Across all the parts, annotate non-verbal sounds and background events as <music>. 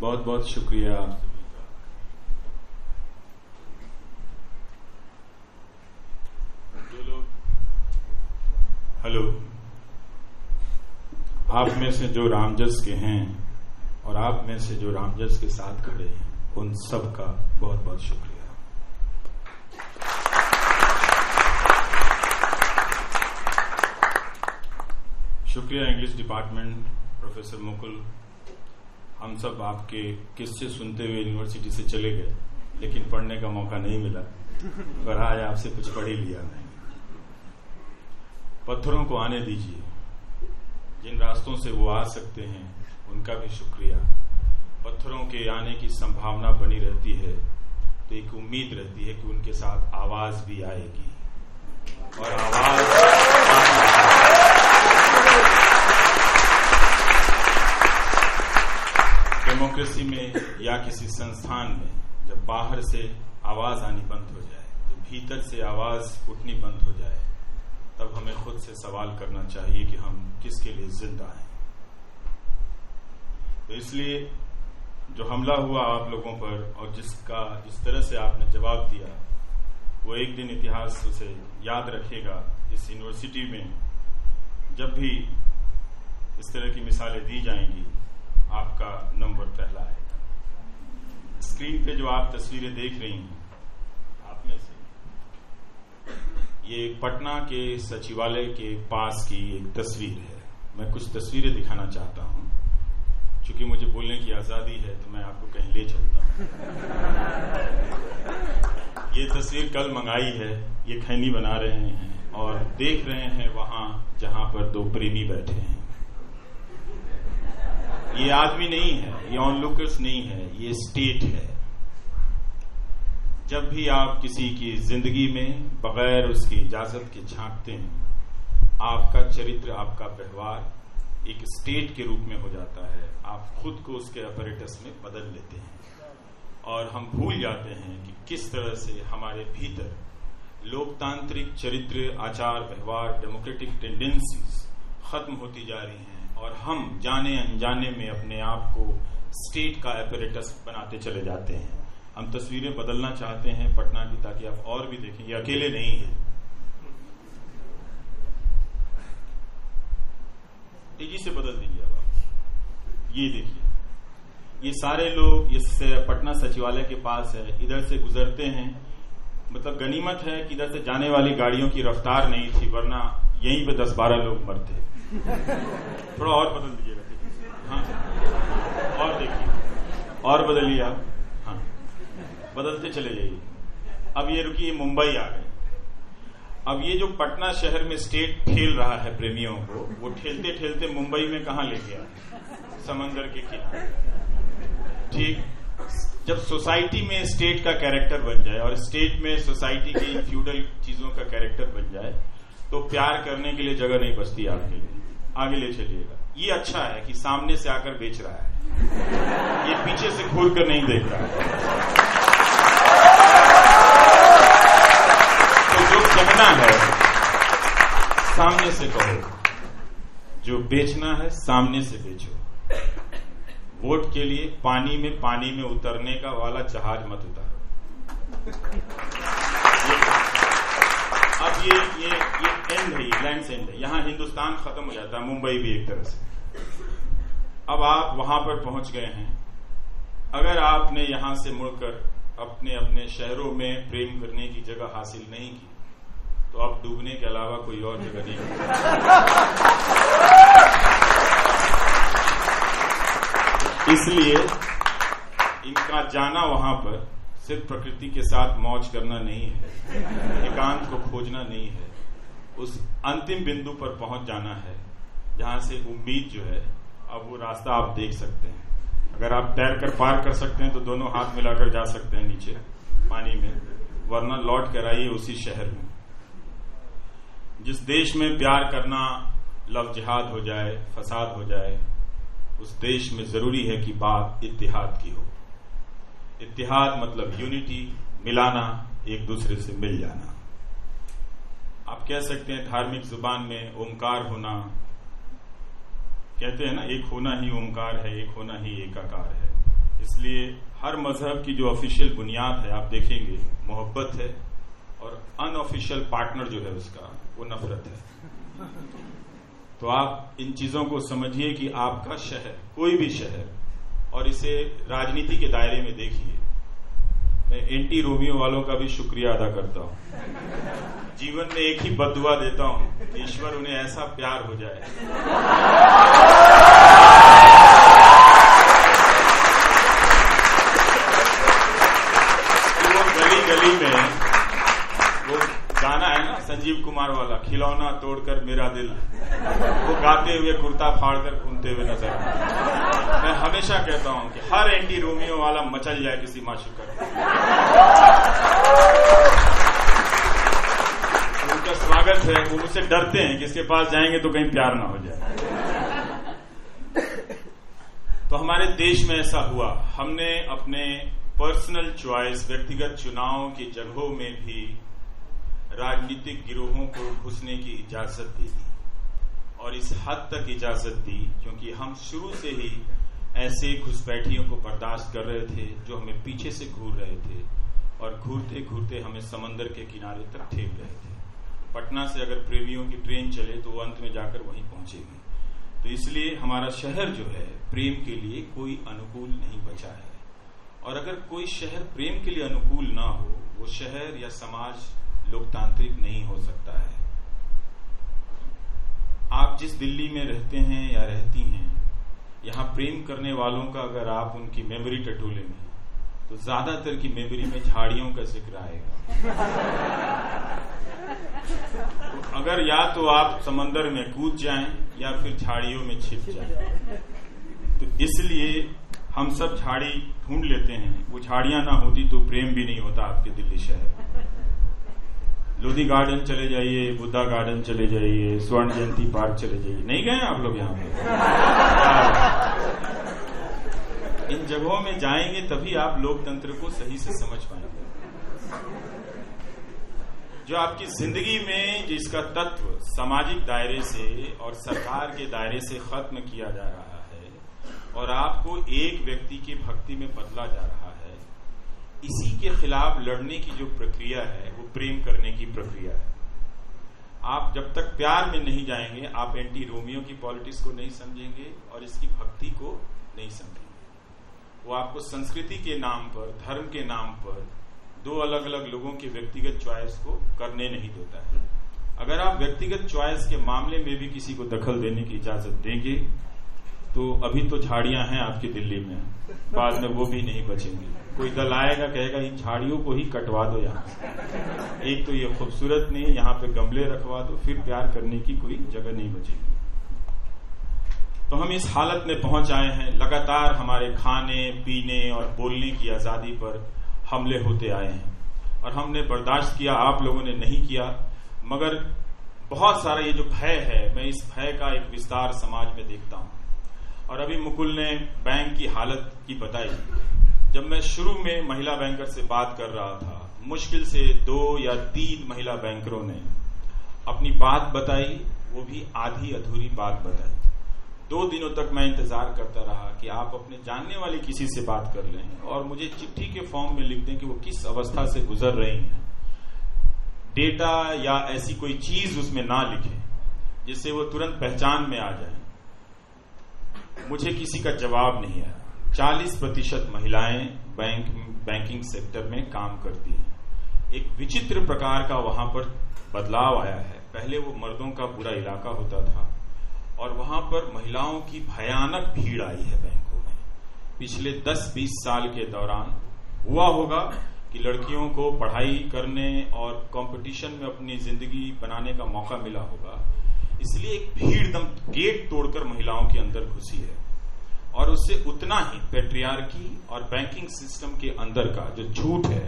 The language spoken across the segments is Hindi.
बहुत बहुत शुक्रिया। हेलो। आप में से जो रामजस के हैं और आप में से जो रामजस के साथ खड़े हैं उन सब का बहुत बहुत शुक्रिया। शुक्रिया इंग्लिश डिपार्टमेंट प्रोफेसर मुकुल। हम सब आपके किस्से सुनते हुए यूनिवर्सिटी से चले गए, लेकिन पढ़ने का मौका नहीं मिला। पर आज आपसे कुछ पढ़ ही लिया मैंने। पत्थरों को आने दीजिए। जिन रास्तों से वो आ सकते हैं, उनका भी शुक्रिया। पत्थरों के आने की संभावना बनी रहती है तो एक उम्मीद रहती है कि उनके साथ आवाज़ भी आएगी। और आवाज़ डेमोक्रेसी में या किसी संस्थान में जब बाहर से आवाज़ आनी बंद हो जाए तो भीतर से आवाज़ उठनी बंद हो जाए, तब हमें खुद से सवाल करना चाहिए कि हम किसके लिए ज़िंदा हैं। तो इसलिए जो हमला हुआ आप लोगों पर और जिसका, जिस तरह से आपने जवाब दिया, वो एक दिन इतिहास उसे याद रखेगा। इस यूनिवर्सिटी में जब भी इस तरह की मिसालें दी जाएँगी आपका नंबर पहला आएगा स्क्रीन पे जो आप तस्वीरें देख रही हैं, आप में से। ये पटना के सचिवालय के पास की एक तस्वीर है। मैं कुछ तस्वीरें दिखाना चाहता हूँ। क्योंकि मुझे बोलने की आज़ादी है तो मैं आपको कहीं ले चलता हूँ। ये तस्वीर कल मंगाई है, ये खैनी बना रहे हैं और देख रहे हैं वहाँ जहाँ पर दो प्रेमी बैठे हैं। ये आदमी नहीं है, ये ऑनलुकर्स नहीं है, ये स्टेट है। जब भी आप किसी की ज़िंदगी में बगैर उसकी इजाज़त के झांकते हैं, आपका चरित्र, आपका व्यवहार एक स्टेट के रूप में हो जाता है। आप खुद को उसके अपरेटस में बदल लेते हैं। और हम भूल जाते हैं कि किस तरह से हमारे भीतर लोकतांत्रिक चरित्र, आचार, व्यवहार डेमोक्रेटिक टेंडेंसीज खत्म होती जा रही हैं। और हम जाने अनजाने में अपने आप को स्टेट का एपरेटस बनाते चले जाते हैं। हम तस्वीरें बदलना चाहते हैं पटना की ताकि आप और भी देखें। ये अकेले नहीं है। तेज़ी से बदल दीजिए अब आप। ये देखिए। ये सारे लोग इस पटना सचिवालय के पास है। इधर से गुजरते हैं। मतलब गनीमत है कि इधर से जाने वाली गाड़ियों की रफ्तार नहीं थी, वरना यहीं पे दस बारह लोग मरते। <laughs> थोड़ा और बदल दीजिएगा हाँ? और देखिए। और बदलिए आप। हाँ। बदलते चले जाइए। अब ये रुकिए, मुंबई आ गए। अब ये जो पटना शहर में स्टेट ठेल रहा है प्रेमियों को, वो ठेलते ठेलते मुंबई में कहा ले गया? समंदर के किनारे। ठीक? जब सोसाइटी में स्टेट का कैरेक्टर बन जाए और स्टेट में सोसाइटी की फ्यूडल चीज़ों का कैरेक्टर बन जाए तो प्यार करने के लिए जगह नहीं बचती आपके लिए। आगे ले चलिएगा। ये अच्छा है कि सामने से आकर बेच रहा है। ये पीछे से घूर कर नहीं देख रहा है। तो जो कहना है, सामने से कहो। जो बेचना है, सामने से बेचो। वोट के लिए पानी में पानी में उतरने का वाला जहाज़ मत उतारो। अब ये ये ये एंड है, ये लैंड एंड है। यहाँ हिंदुस्तान खत्म हो जाता है, मुंबई भी एक तरह से। अब आप वहाँ पर पहुँच गए हैं। अगर आपने यहाँ से मुड़कर अपने अपने शहरों में प्रेम करने की जगह हासिल नहीं की तो अब डूबने के अलावा कोई और जगह नहीं इसलिए इनका जाना वहाँ पर सिर्फ़ प्रकृति के साथ मौज करना नहीं है, एकांत को खोजना नहीं है। उस अंतिम बिंदु पर पहुँच जाना है, जहाँ से उम्मीद जो है, अब वो रास्ता आप देख सकते हैं। अगर आप तैर कर पार कर सकते हैं तो दोनों हाथ मिलाकर जा सकते हैं नीचे, पानी में, वरना लौट कर आइए उसी शहर में। जिस देश में प्यार करना लव जिहाद हो जाए, फसाद हो जाए, उस देश में ज़रूरी है कि बात इतिहाद की हो। इतिहाद मतलब यूनिटी मिलाना, एक दूसरे से मिल जाना। आप कह सकते हैं धार्मिक ज़ुबान में ओंकार होना, कहते हैं ना, एक होना ही ओंकार है, एक होना ही एकाकार है। इसलिए हर मज़हब की जो ऑफिशियल बुनियाद है, आप देखेंगे, मोहब्बत है और अनऑफिशियल पार्टनर जो है उसका, वो नफरत है। तो आप इन चीज़ों को समझिए कि आपका शहर, कोई भी शहर और इसे राजनीति के दायरे में देखिए। मैं एंटी रोमियो वालों का भी शुक्रिया अदा करता हूँ। जीवन में एक ही बदुआ देता हूँ ईश्वर उन्हें ऐसा प्यार हो जाए वो गली गली में वो गाना संजीव कुमार वाला, खिलौना तोड़कर मेरा दिल। वो गाते हुए कुर्ता फाड़कर घूमते हुए नज़र मैं हमेशा कहता हूँ कि हर एंटी रोमियो वाला मचल जाए किसी माशुकर उनका स्वागत है, वो मुझसे डरते हैं कि इसके पास जाएँगे तो कहीं प्यार ना हो जाए। तो हमारे देश में ऐसा हुआ। हमने अपने पर्सनल चॉइस व्यक्तिगत चुनाव की जगहों में भी राजनीतिक गिरोहों को घुसने की इजाज़त दे दी और इस हद तक इजाज़त दी, क्योंकि हम शुरू से ही ऐसे घुसपैठियों को बर्दाश्त कर रहे थे, जो हमें पीछे से घूर रहे थे और घूरते घूरते हमें समंदर के किनारे तक ठेक रहे थे। पटना से अगर प्रेमियों की ट्रेन चले तो वो अंत में जाकर वहीं पहुंचेगी तो इसलिए हमारा शहर जो है, प्रेम के लिए कोई अनुकूल नहीं बचा है। और अगर कोई शहर प्रेम के लिए अनुकूल ना हो, वो शहर या समाज लोकतांत्रिक नहीं हो सकता है। आप जिस दिल्ली में रहते हैं या रहती हैं, यहाँ प्रेम करने वालों का अगर आप उनकी मेमोरी टटोलेंगे तो ज़्यादातर की मेमोरी में झाड़ियों का ज़िक्र आएगा। तो अगर या तो आप समंदर में कूद जाएँ या फिर झाड़ियों में छिप जाएँ। तो इसलिए हम सब झाड़ी ढूंढ लेते हैं। वो झाड़ियाँ ना होती तो प्रेम भी नहीं होता आपके दिल्ली शहर। लोधी गार्डन चले जाइए, बुद्धा गार्डन चले जाइए, स्वर्ण जयंती पार्क चले जाइए। नहीं गए आप लोग यहाँ पे? इन जगहों में जाएँगे तभी आप लोकतंत्र को सही से समझ पाएँगे। जो आपकी ज़िंदगी में जिसका तत्व सामाजिक दायरे से और सरकार के दायरे से खत्म किया जा रहा है और आपको एक व्यक्ति की भक्ति में बदला जा रहा है, इसी के खिलाफ लड़ने की जो प्रक्रिया है प्रेम करने की प्रक्रिया है। आप जब तक प्यार में नहीं जाएँगे, आप एंटी रोमियो की पॉलिटिक्स को नहीं समझेंगे और इसकी भक्ति को नहीं समझेंगे। वो आपको संस्कृति के नाम पर, धर्म के नाम पर, दो अलग अलग लोगों के व्यक्तिगत चॉइस को करने नहीं देता है। अगर आप व्यक्तिगत चॉइस के मामले में भी किसी को दखल देने की इजाज़त देंगे तो अभी तो झाड़ियाँ हैं आपकी दिल्ली में, बाद में वो भी नहीं बचेंगी। कोई दल आएगा, कहेगा, इन झाड़ियों को ही कटवा दो यहाँ एक तो ये खूबसूरत नहीं यहाँ पे गमले रखवा दो, फिर प्यार करने की कोई जगह नहीं बचेगी। तो हम इस हालत में पहुँच आए हैं, लगातार हमारे खाने, पीने और बोलने की आज़ादी पर हमले होते आए हैं। और हमने बर्दाश्त किया, आप लोगों ने नहीं किया, मगर बहुत सारा ये जो भय है, मैं इस भय का एक विस्तार समाज में देखता हूँ। और अभी मुकुल ने बैंक की हालत की बताई जब मैं शुरू में महिला बैंकर से बात कर रहा था, मुश्किल से दो या तीन महिला बैंकरों ने अपनी बात बताई, वो भी आधी अधूरी बात बताई। दो दिनों तक मैं इंतज़ार करता रहा कि आप अपने जानने वाले किसी से बात कर लें और मुझे चिट्ठी के फॉर्म में लिख दें कि वो किस अवस्था से गुजर रही हैं। डेटा या ऐसी कोई चीज़ उसमें ना लिखे, जिससे वो तुरंत पहचान में आ जाए। मुझे किसी का जवाब नहीं आया। 40 प्रतिशत महिलाएँ बैंक बैंकिंग सेक्टर में काम करती हैं। एक विचित्र प्रकार का वहाँ पर बदलाव आया है। पहले वो मर्दों का पूरा इलाका होता था और वहाँ पर महिलाओं की भयानक भीड़ आई है बैंकों में। पिछले 10-20 साल के दौरान हुआ होगा कि लड़कियों को पढ़ाई करने और कंपटीशन में अपनी ज़िंदगी बनाने का मौका मिला होगा। इसलिए एक भीड़ दम गेट तोड़कर महिलाओं के अंदर घुसी है। और उससे उतना ही पेट्रियार्की और बैंकिंग सिस्टम के अंदर का जो झूठ है,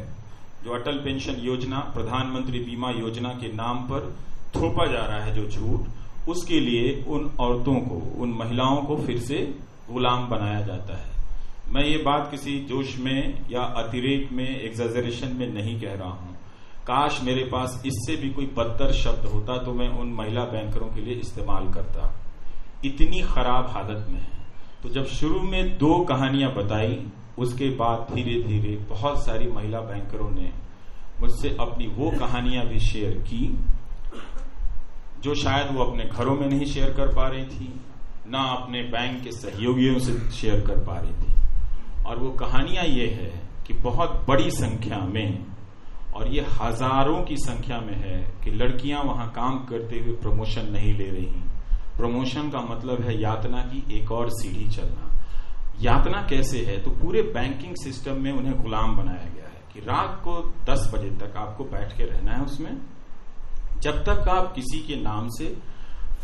जो अटल पेंशन योजना, प्रधानमंत्री बीमा योजना के नाम पर थोपा जा रहा है जो झूठ, उसके लिए उन औरतों को, उन महिलाओं को फिर से गुलाम बनाया जाता है। मैं ये बात किसी जोश में या अतिरेक में एग्जेजरेशन में नहीं कह रहा हूँ। काश मेरे पास इससे भी कोई बदतर शब्द होता तो मैं उन महिला बैंकरों के लिए इस्तेमाल करता। इतनी खराब हालत में है। तो जब शुरू में दो कहानियाँ बताई, उसके बाद धीरे धीरे बहुत सारी महिला बैंकरों ने मुझसे अपनी वो कहानियाँ भी शेयर की, जो शायद वो अपने घरों में नहीं शेयर कर पा रही थी, ना अपने बैंक के सहयोगियों से शेयर कर पा रही थी। और वो कहानियाँ ये है कि बहुत बड़ी संख्या में और ये हज़ारों की संख्या में है कि लड़कियाँ वहाँ काम करते हुए प्रमोशन नहीं ले रही। प्रमोशन का मतलब है यातना की एक और सीढ़ी चलना। यातना कैसे है? तो पूरे बैंकिंग सिस्टम में उन्हें गुलाम बनाया गया है कि रात को 10 बजे तक आपको बैठ के रहना है उसमें। जब तक आप किसी के नाम से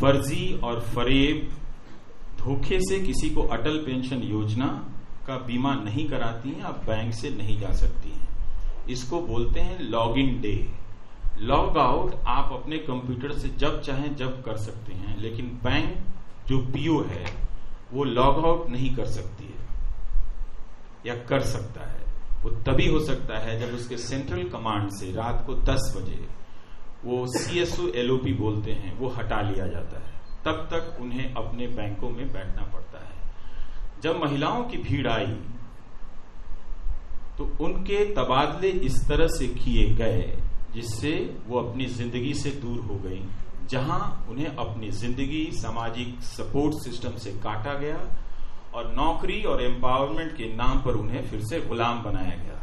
फर्जी और फरेब, धोखे से किसी को अटल पेंशन योजना का बीमा नहीं कराती हैं, आप बैंक से नहीं जा सकती हैं। इसको बोलते हैं log in day. Log out आप अपने कंप्यूटर से जब चाहें जब कर सकते हैं, लेकिन बैंक जो पीओ है, वो लॉग आउट नहीं कर सकती है, या कर सकता है। वो तभी हो सकता है जब उसके सेंट्रल कमांड से रात को 10 बजे वो सीएसओ एलओपी बोलते हैं, वो हटा लिया जाता है। तब तक उन्हें अपने बैंकों में बैठना पड़ता है। जब महिलाओं की भीड़ आई तो उनके तबादले इस तरह से किए गए जिससे वो अपनी ज़िंदगी से दूर हो गई, जहाँ उन्हें अपनी ज़िंदगी सामाजिक सपोर्ट सिस्टम से काटा गया और नौकरी और एम्पावरमेंट के नाम पर उन्हें फिर से गुलाम बनाया गया।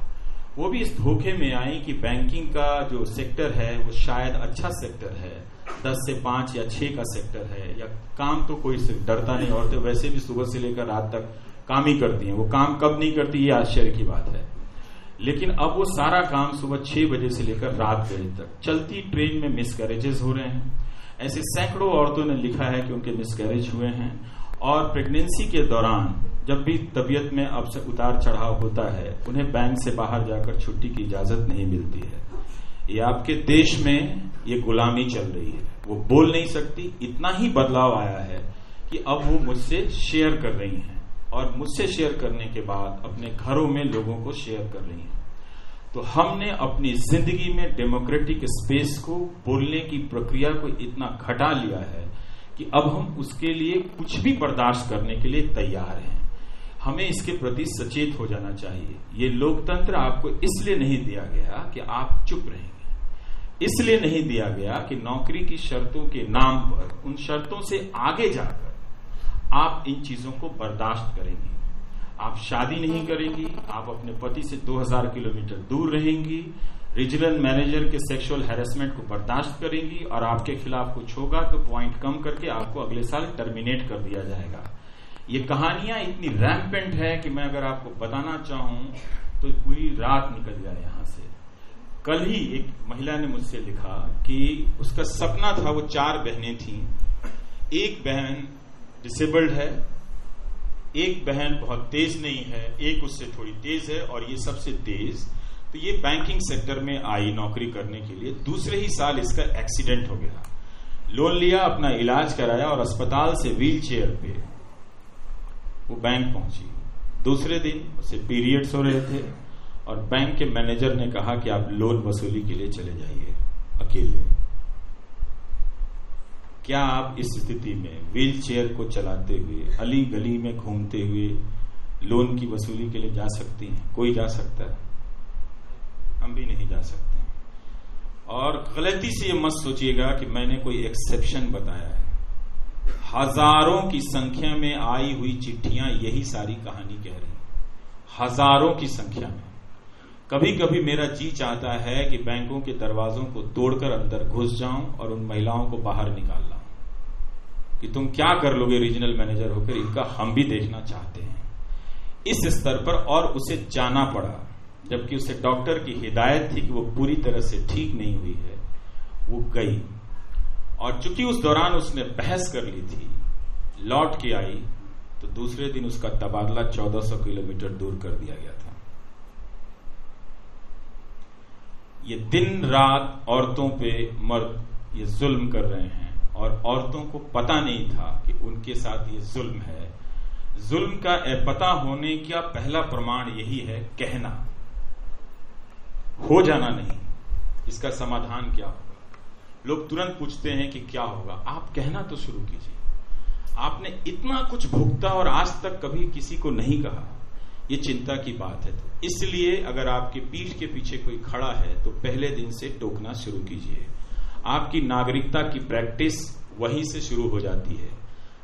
वो भी इस धोखे में आई कि बैंकिंग का जो सेक्टर है, वो शायद अच्छा सेक्टर है। दस से पाँच या छह का सेक्टर है। या काम तो कोई डरता नहीं, औरतें वैसे भी सुबह से लेकर रात तक काम ही करती हैं। वो काम कब नहीं करती, ये आश्चर्य की बात है। लेकिन अब वो सारा काम सुबह छह बजे से लेकर रात बजे तक। चलती ट्रेन में मिसकैरेजेस हो रहे हैं। ऐसे सैकड़ों औरतों ने लिखा है कि उनके मिसकैरेज हुए हैं। और प्रेगनेंसी के दौरान जब भी तबीयत में अब से उतार चढ़ाव होता है, उन्हें बैंक से बाहर जाकर छुट्टी की इजाज़त नहीं मिलती है। ये आपके देश में ये गुलामी चल रही है। वो बोल नहीं सकती। इतना ही बदलाव आया है कि अब वो मुझसे शेयर कर रही हैं। और मुझसे शेयर करने के बाद अपने घरों में लोगों को शेयर कर रही हैं। तो हमने अपनी ज़िंदगी में डेमोक्रेटिक स्पेस को बोलने की प्रक्रिया को इतना घटा लिया है कि अब हम उसके लिए कुछ भी बर्दाश्त करने के लिए तैयार हैं। हमें इसके प्रति सचेत हो जाना चाहिए। ये लोकतंत्र आपको इसलिए नहीं दिया गया कि आप चुप रहेंगे। इसलिए नहीं दिया गया कि नौकरी की शर्तों के नाम पर उन शर्तों से आगे जाकर आप इन चीज़ों को बर्दाश्त करेंगे। आप शादी नहीं करेंगी, आप अपने पति से 2000 किलोमीटर दूर रहेंगी रीजनल मैनेजर के सेक्सुअल हैरेसमेंट को बर्दाश्त करेंगी और आपके खिलाफ कुछ होगा तो पॉइंट कम करके आपको अगले साल टर्मिनेट कर दिया जाएगा। ये कहानियाँ इतनी रैम्पेंट है कि मैं अगर आपको बताना चाहूँ तो पूरी रात निकल जाए यहाँ से। कल ही एक महिला ने मुझसे लिखा कि उसका सपना था, वो चार बहनें थी। एक बहन डिसेबल्ड है, एक बहन बहुत तेज नहीं है, एक उससे थोड़ी तेज है और ये सबसे तेज तो ये बैंकिंग सेक्टर में आई नौकरी करने के लिए। दूसरे ही साल इसका एक्सीडेंट हो गया। लोन लिया, अपना इलाज कराया और अस्पताल से व्हील चेयर पे वो बैंक पहुँची। दूसरे दिन उसे पीरियड्स हो रहे थे और बैंक के मैनेजर ने कहा कि आप लोन वसूली के लिए चले जाइए, अकेले। क्या आप इस स्थिति में व्हील चेयर को चलाते हुए, अली गली में घूमते हुए, लोन की वसूली के लिए जा सकती हैं? कोई जा सकता है? हम भी नहीं जा सकते। और गलती से ये मत सोचिएगा कि मैंने कोई एक्सेप्शन बताया है। हज़ारों की संख्या में आई हुई चिट्ठियाँ यही सारी कहानी कह रही हज़ारों की संख्या में। कभी कभी मेरा जी चाहता है कि बैंकों के दरवाजों को तोड़कर अंदर घुस जाऊँ और उन महिलाओं को बाहर निकाल कि तुम क्या कर लोगे रीजनल मैनेजर होकर, इनका हम भी देखना चाहते हैं। इस स्तर पर और उसे जाना पड़ा, जबकि उसे डॉक्टर की हिदायत थी कि वो पूरी तरह से ठीक नहीं हुई है, वो गई। और चूँकि उस दौरान उसने बहस कर ली थी, लौट के आई तो दूसरे दिन उसका तबादला 1400 किलोमीटर दूर कर दिया गया था। ये दिन रात औरतों पे मर्द ये जुल्म कर रहे हैं। और औरतों को पता नहीं था कि उनके साथ ये जुल्म है। जुल्म का पता होने का पहला प्रमाण यही है, कहना। हो जाना नहीं। इसका समाधान क्या होगा? लोग तुरंत पूछते हैं कि क्या होगा। आप कहना तो शुरू कीजिए। आपने इतना कुछ भुगता और आज तक कभी किसी को नहीं कहा। ये चिंता की बात है। तो इसलिए अगर आपके पीठ के पीछे कोई खड़ा है तो पहले दिन से टोकना शुरू कीजिए। आपकी नागरिकता की प्रैक्टिस वहीं से शुरू हो जाती है।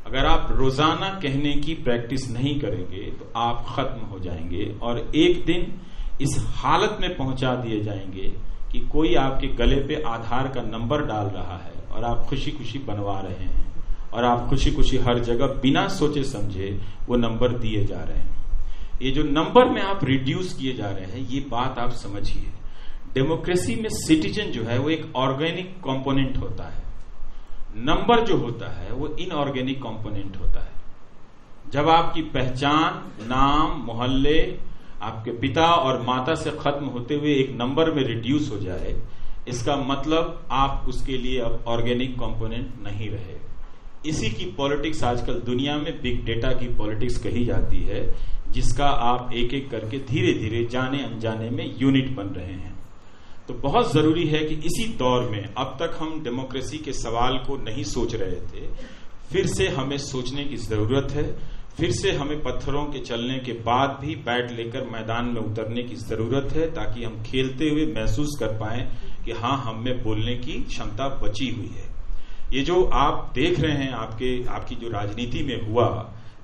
अगर आप रोज़ाना कहने की प्रैक्टिस नहीं करेंगे तो आप खत्म हो जाएँगे और एक दिन इस हालत में पहुँचा दिए जाएँगे कि कोई आपके गले पे आधार का नंबर डाल रहा है और आप खुशी खुशी बनवा रहे हैं और आप खुशी खुशी हर जगह बिना सोचे समझे वो नंबर दिए जा रहे हैं। ये जो नंबर में आप रिड्यूस किए जा रहे हैं, ये बात आप समझिए। डेमोक्रेसी में सिटीजन जो है वो एक ऑर्गेनिक कंपोनेंट होता है। नंबर जो होता है वो इनऑर्गेनिक कंपोनेंट होता है। जब आपकी पहचान, नाम, मोहल्ले, आपके पिता और माता से खत्म होते हुए एक नंबर में रिड्यूस हो जाए, इसका मतलब आप उसके लिए अब ऑर्गेनिक कंपोनेंट नहीं रहे। इसी की पॉलिटिक्स आजकल दुनिया में बिग डेटा की पॉलिटिक्स कही जाती है, जिसका आप एक एक करके धीरे धीरे जाने अनजाने में यूनिट बन रहे हैं। तो बहुत ज़रूरी है कि इसी दौर में, अब तक हम डेमोक्रेसी के सवाल को नहीं सोच रहे थे, फिर से हमें सोचने की ज़रूरत है, फिर से हमें पत्थरों के चलने के बाद भी बैट लेकर मैदान में उतरने की ज़रूरत है, ताकि हम खेलते हुए महसूस कर पाए कि हाँ हम बोलने की क्षमता बची हुई है। ये जो आप देख रहे हैं, आपके, आपकी जो राजनीति में हुआ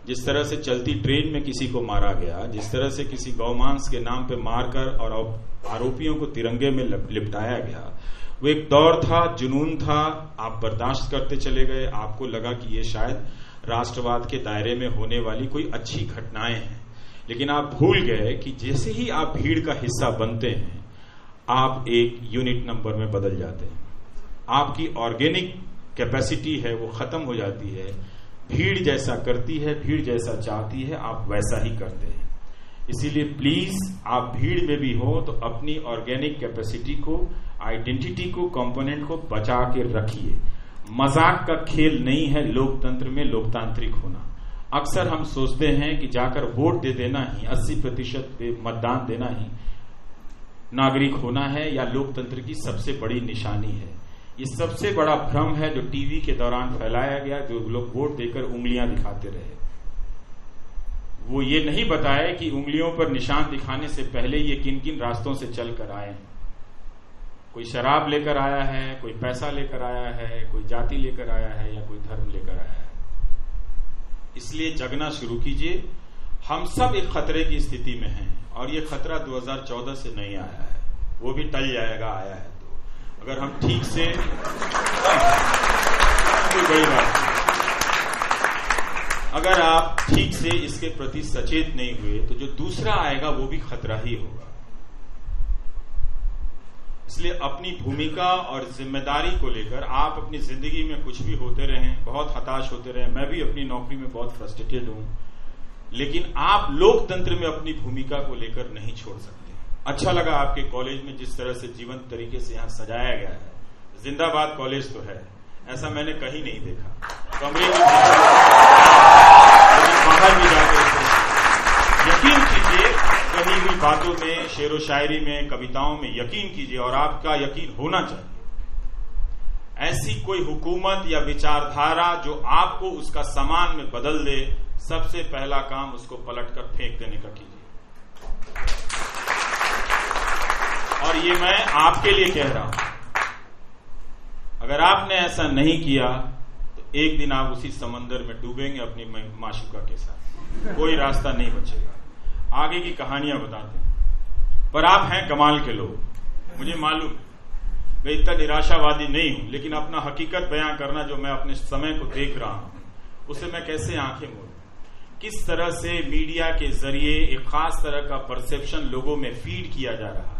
जिस तरह से चलती ट्रेन में किसी को मारा गया, जिस तरह से किसी गौमांस के नाम पे मारकर और आरोपियों को तिरंगे में लिपटाया गया, वो एक दौर था, जुनून था। आप बर्दाश्त करते चले गए। आपको लगा कि ये शायद राष्ट्रवाद के दायरे में होने वाली कोई अच्छी घटनाएँ हैं। लेकिन आप भूल गए कि जैसे ही आप भीड़ का हिस्सा बनते हैं, आप एक यूनिट नंबर में बदल जाते हैं। आपकी ऑर्गेनिक कैपेसिटी है, वो खत्म हो जाती है। भीड़ जैसा करती है, भीड़ जैसा चाहती है, आप वैसा ही करते हैं। इसीलिए प्लीज़ आप भीड़ में भी हो तो अपनी ऑर्गेनिक कैपेसिटी को आइडेंटिटी को कंपोनेंट को बचा के रखिए। मज़ाक का खेल नहीं है लोकतंत्र में लोकतांत्रिक होना। अक्सर हम सोचते हैं कि जाकर वोट दे देना ही 80 प्रतिशत मतदान देना ही, नागरिक होना है या लोकतंत्र की सबसे बड़ी निशानी है। ये सबसे बड़ा भ्रम है जो टीवी के दौरान फैलाया गया, जो लोग वोट देकर उंगलियाँ दिखाते रहे। वो ये नहीं बताए कि उंगलियों पर निशान दिखाने से पहले ये किन किन रास्तों से चलकर आए कोई शराब लेकर आया है, कोई पैसा लेकर आया है, कोई जाति लेकर आया है या कोई धर्म लेकर आया है। इसलिए जगना शुरू कीजिए। हम सब एक खतरे की स्थिति में हैं और ये खतरा 2014 से नहीं आया है। वो भी टल जाएगा, आया है। अगर हम ठीक से <laughs> कोई बड़ी बात अगर आप ठीक से इसके प्रति सचेत नहीं हुए तो जो दूसरा आएगा वो भी खतरा ही होगा। इसलिए अपनी भूमिका और ज़िम्मेदारी को लेकर आप अपनी ज़िंदगी में कुछ भी होते रहें, बहुत हताश होते रहें। मैं भी अपनी नौकरी में बहुत फ्रस्ट्रेटेड हूँ, लेकिन आप लोकतंत्र में अपनी भूमिका को लेकर नहीं छोड़ सकते। अच्छा लगा आपके कॉलेज में जिस तरह से जीवंत तरीके से यहाँ सजाया गया है। जिंदाबाद कॉलेज तो है। ऐसा मैंने कहीं नहीं देखा। कमरे में बाहर भी जाते यकीन कीजिए, कहीं भी बातों में, शेर शायरी में, कविताओं में यकीन कीजिए, और आपका यकीन होना चाहिए। ऐसी कोई हुकूमत या विचारधारा जो आपको उसका सामान में बदल दे, सबसे पहला काम उसको पलटकर फेंक देने का कीजिए। और ये मैं आपके लिए कह रहा हूँ। अगर आपने ऐसा नहीं किया तो एक दिन आप उसी समंदर में डूबेंगे अपनी माशुका के साथ। कोई रास्ता नहीं बचेगा। आगे की कहानियाँ बताते हैं। पर आप हैं कमाल के लोग। मुझे मालूम मैं इतना निराशावादी नहीं हूँ, लेकिन अपना हकीकत बयां करना जो मैं अपने समय को देख रहा हूँ, उसे मैं कैसे आँखें मोड़? किस तरह से मीडिया के ज़रिए एक खास तरह का परसेप्शन लोगों में फ़ीड किया जा रहा है?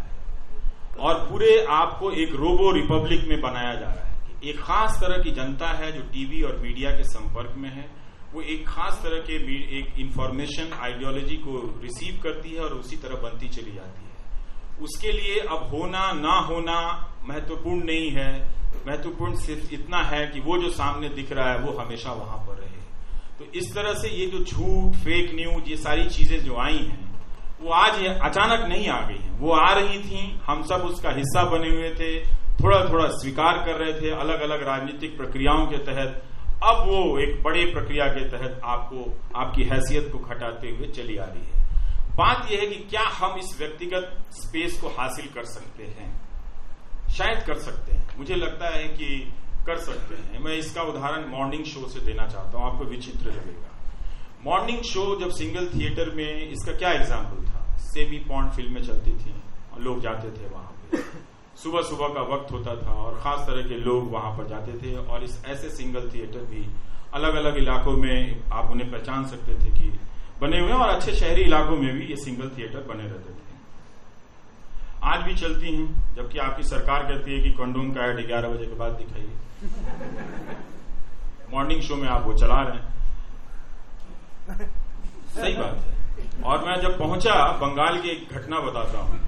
और पूरे आपको एक रोबो रिपब्लिक में बनाया जा रहा है। एक खास तरह की जनता है जो टीवी और मीडिया के संपर्क में है। वो एक खास तरह के एक इंफॉर्मेशन आइडियोलॉजी को रिसीव करती है और उसी तरह बनती चली जाती है। उसके लिए अब होना, ना होना महत्वपूर्ण नहीं है। महत्वपूर्ण सिर्फ़ इतना है कि वो जो सामने दिख रहा है, वो हमेशा वहाँ पर रहे। तो इस तरह से ये जो झूठ फेक न्यूज़ ये सारी चीज़ें जो आई हैं वो आज अचानक नहीं आ गई वो आ रही थी, हम सब उसका हिस्सा बने हुए थे थोड़ा थोड़ा स्वीकार कर रहे थे अलग अलग राजनीतिक प्रक्रियाओं के तहत। अब वो एक बड़े प्रक्रिया के तहत आपको, आपकी हैसियत को खटाते हुए चली आ रही है। बात यह है कि क्या हम इस व्यक्तिगत स्पेस को हासिल कर सकते हैं? शायद कर सकते हैं। मुझे लगता है कि कर सकते हैं। मैं इसका उदाहरण मॉर्निंग शो से देना चाहता हूँ। आपको विचित्र लगेगा। मॉर्निंग शो जब सिंगल थिएटर में इसका क्या एग्ज़ाम्पल था? सेमी पॉन्ड फ़िल्में चलती थी और लोग जाते थे वहाँ पे। <laughs> सुबह सुबह का वक्त होता था और खास तरह के लोग वहाँ पर जाते थे और इस ऐसे सिंगल थिएटर भी अलग अलग इलाकों में आप उन्हें पहचान सकते थे कि बने हुए और अच्छे शहरी इलाकों में भी ये सिंगल थिएटर बने रहते थे। आज भी चलती हैं जबकि आपकी सरकार कहती है कि कंडोम का एड ग्यारह बजे के बाद दिखाइए। <laughs> मॉर्निंग शो में आप वो चला रहे हैं। सही बात है। और मैं जब पहुँचा, बंगाल की एक घटना बताता हूँ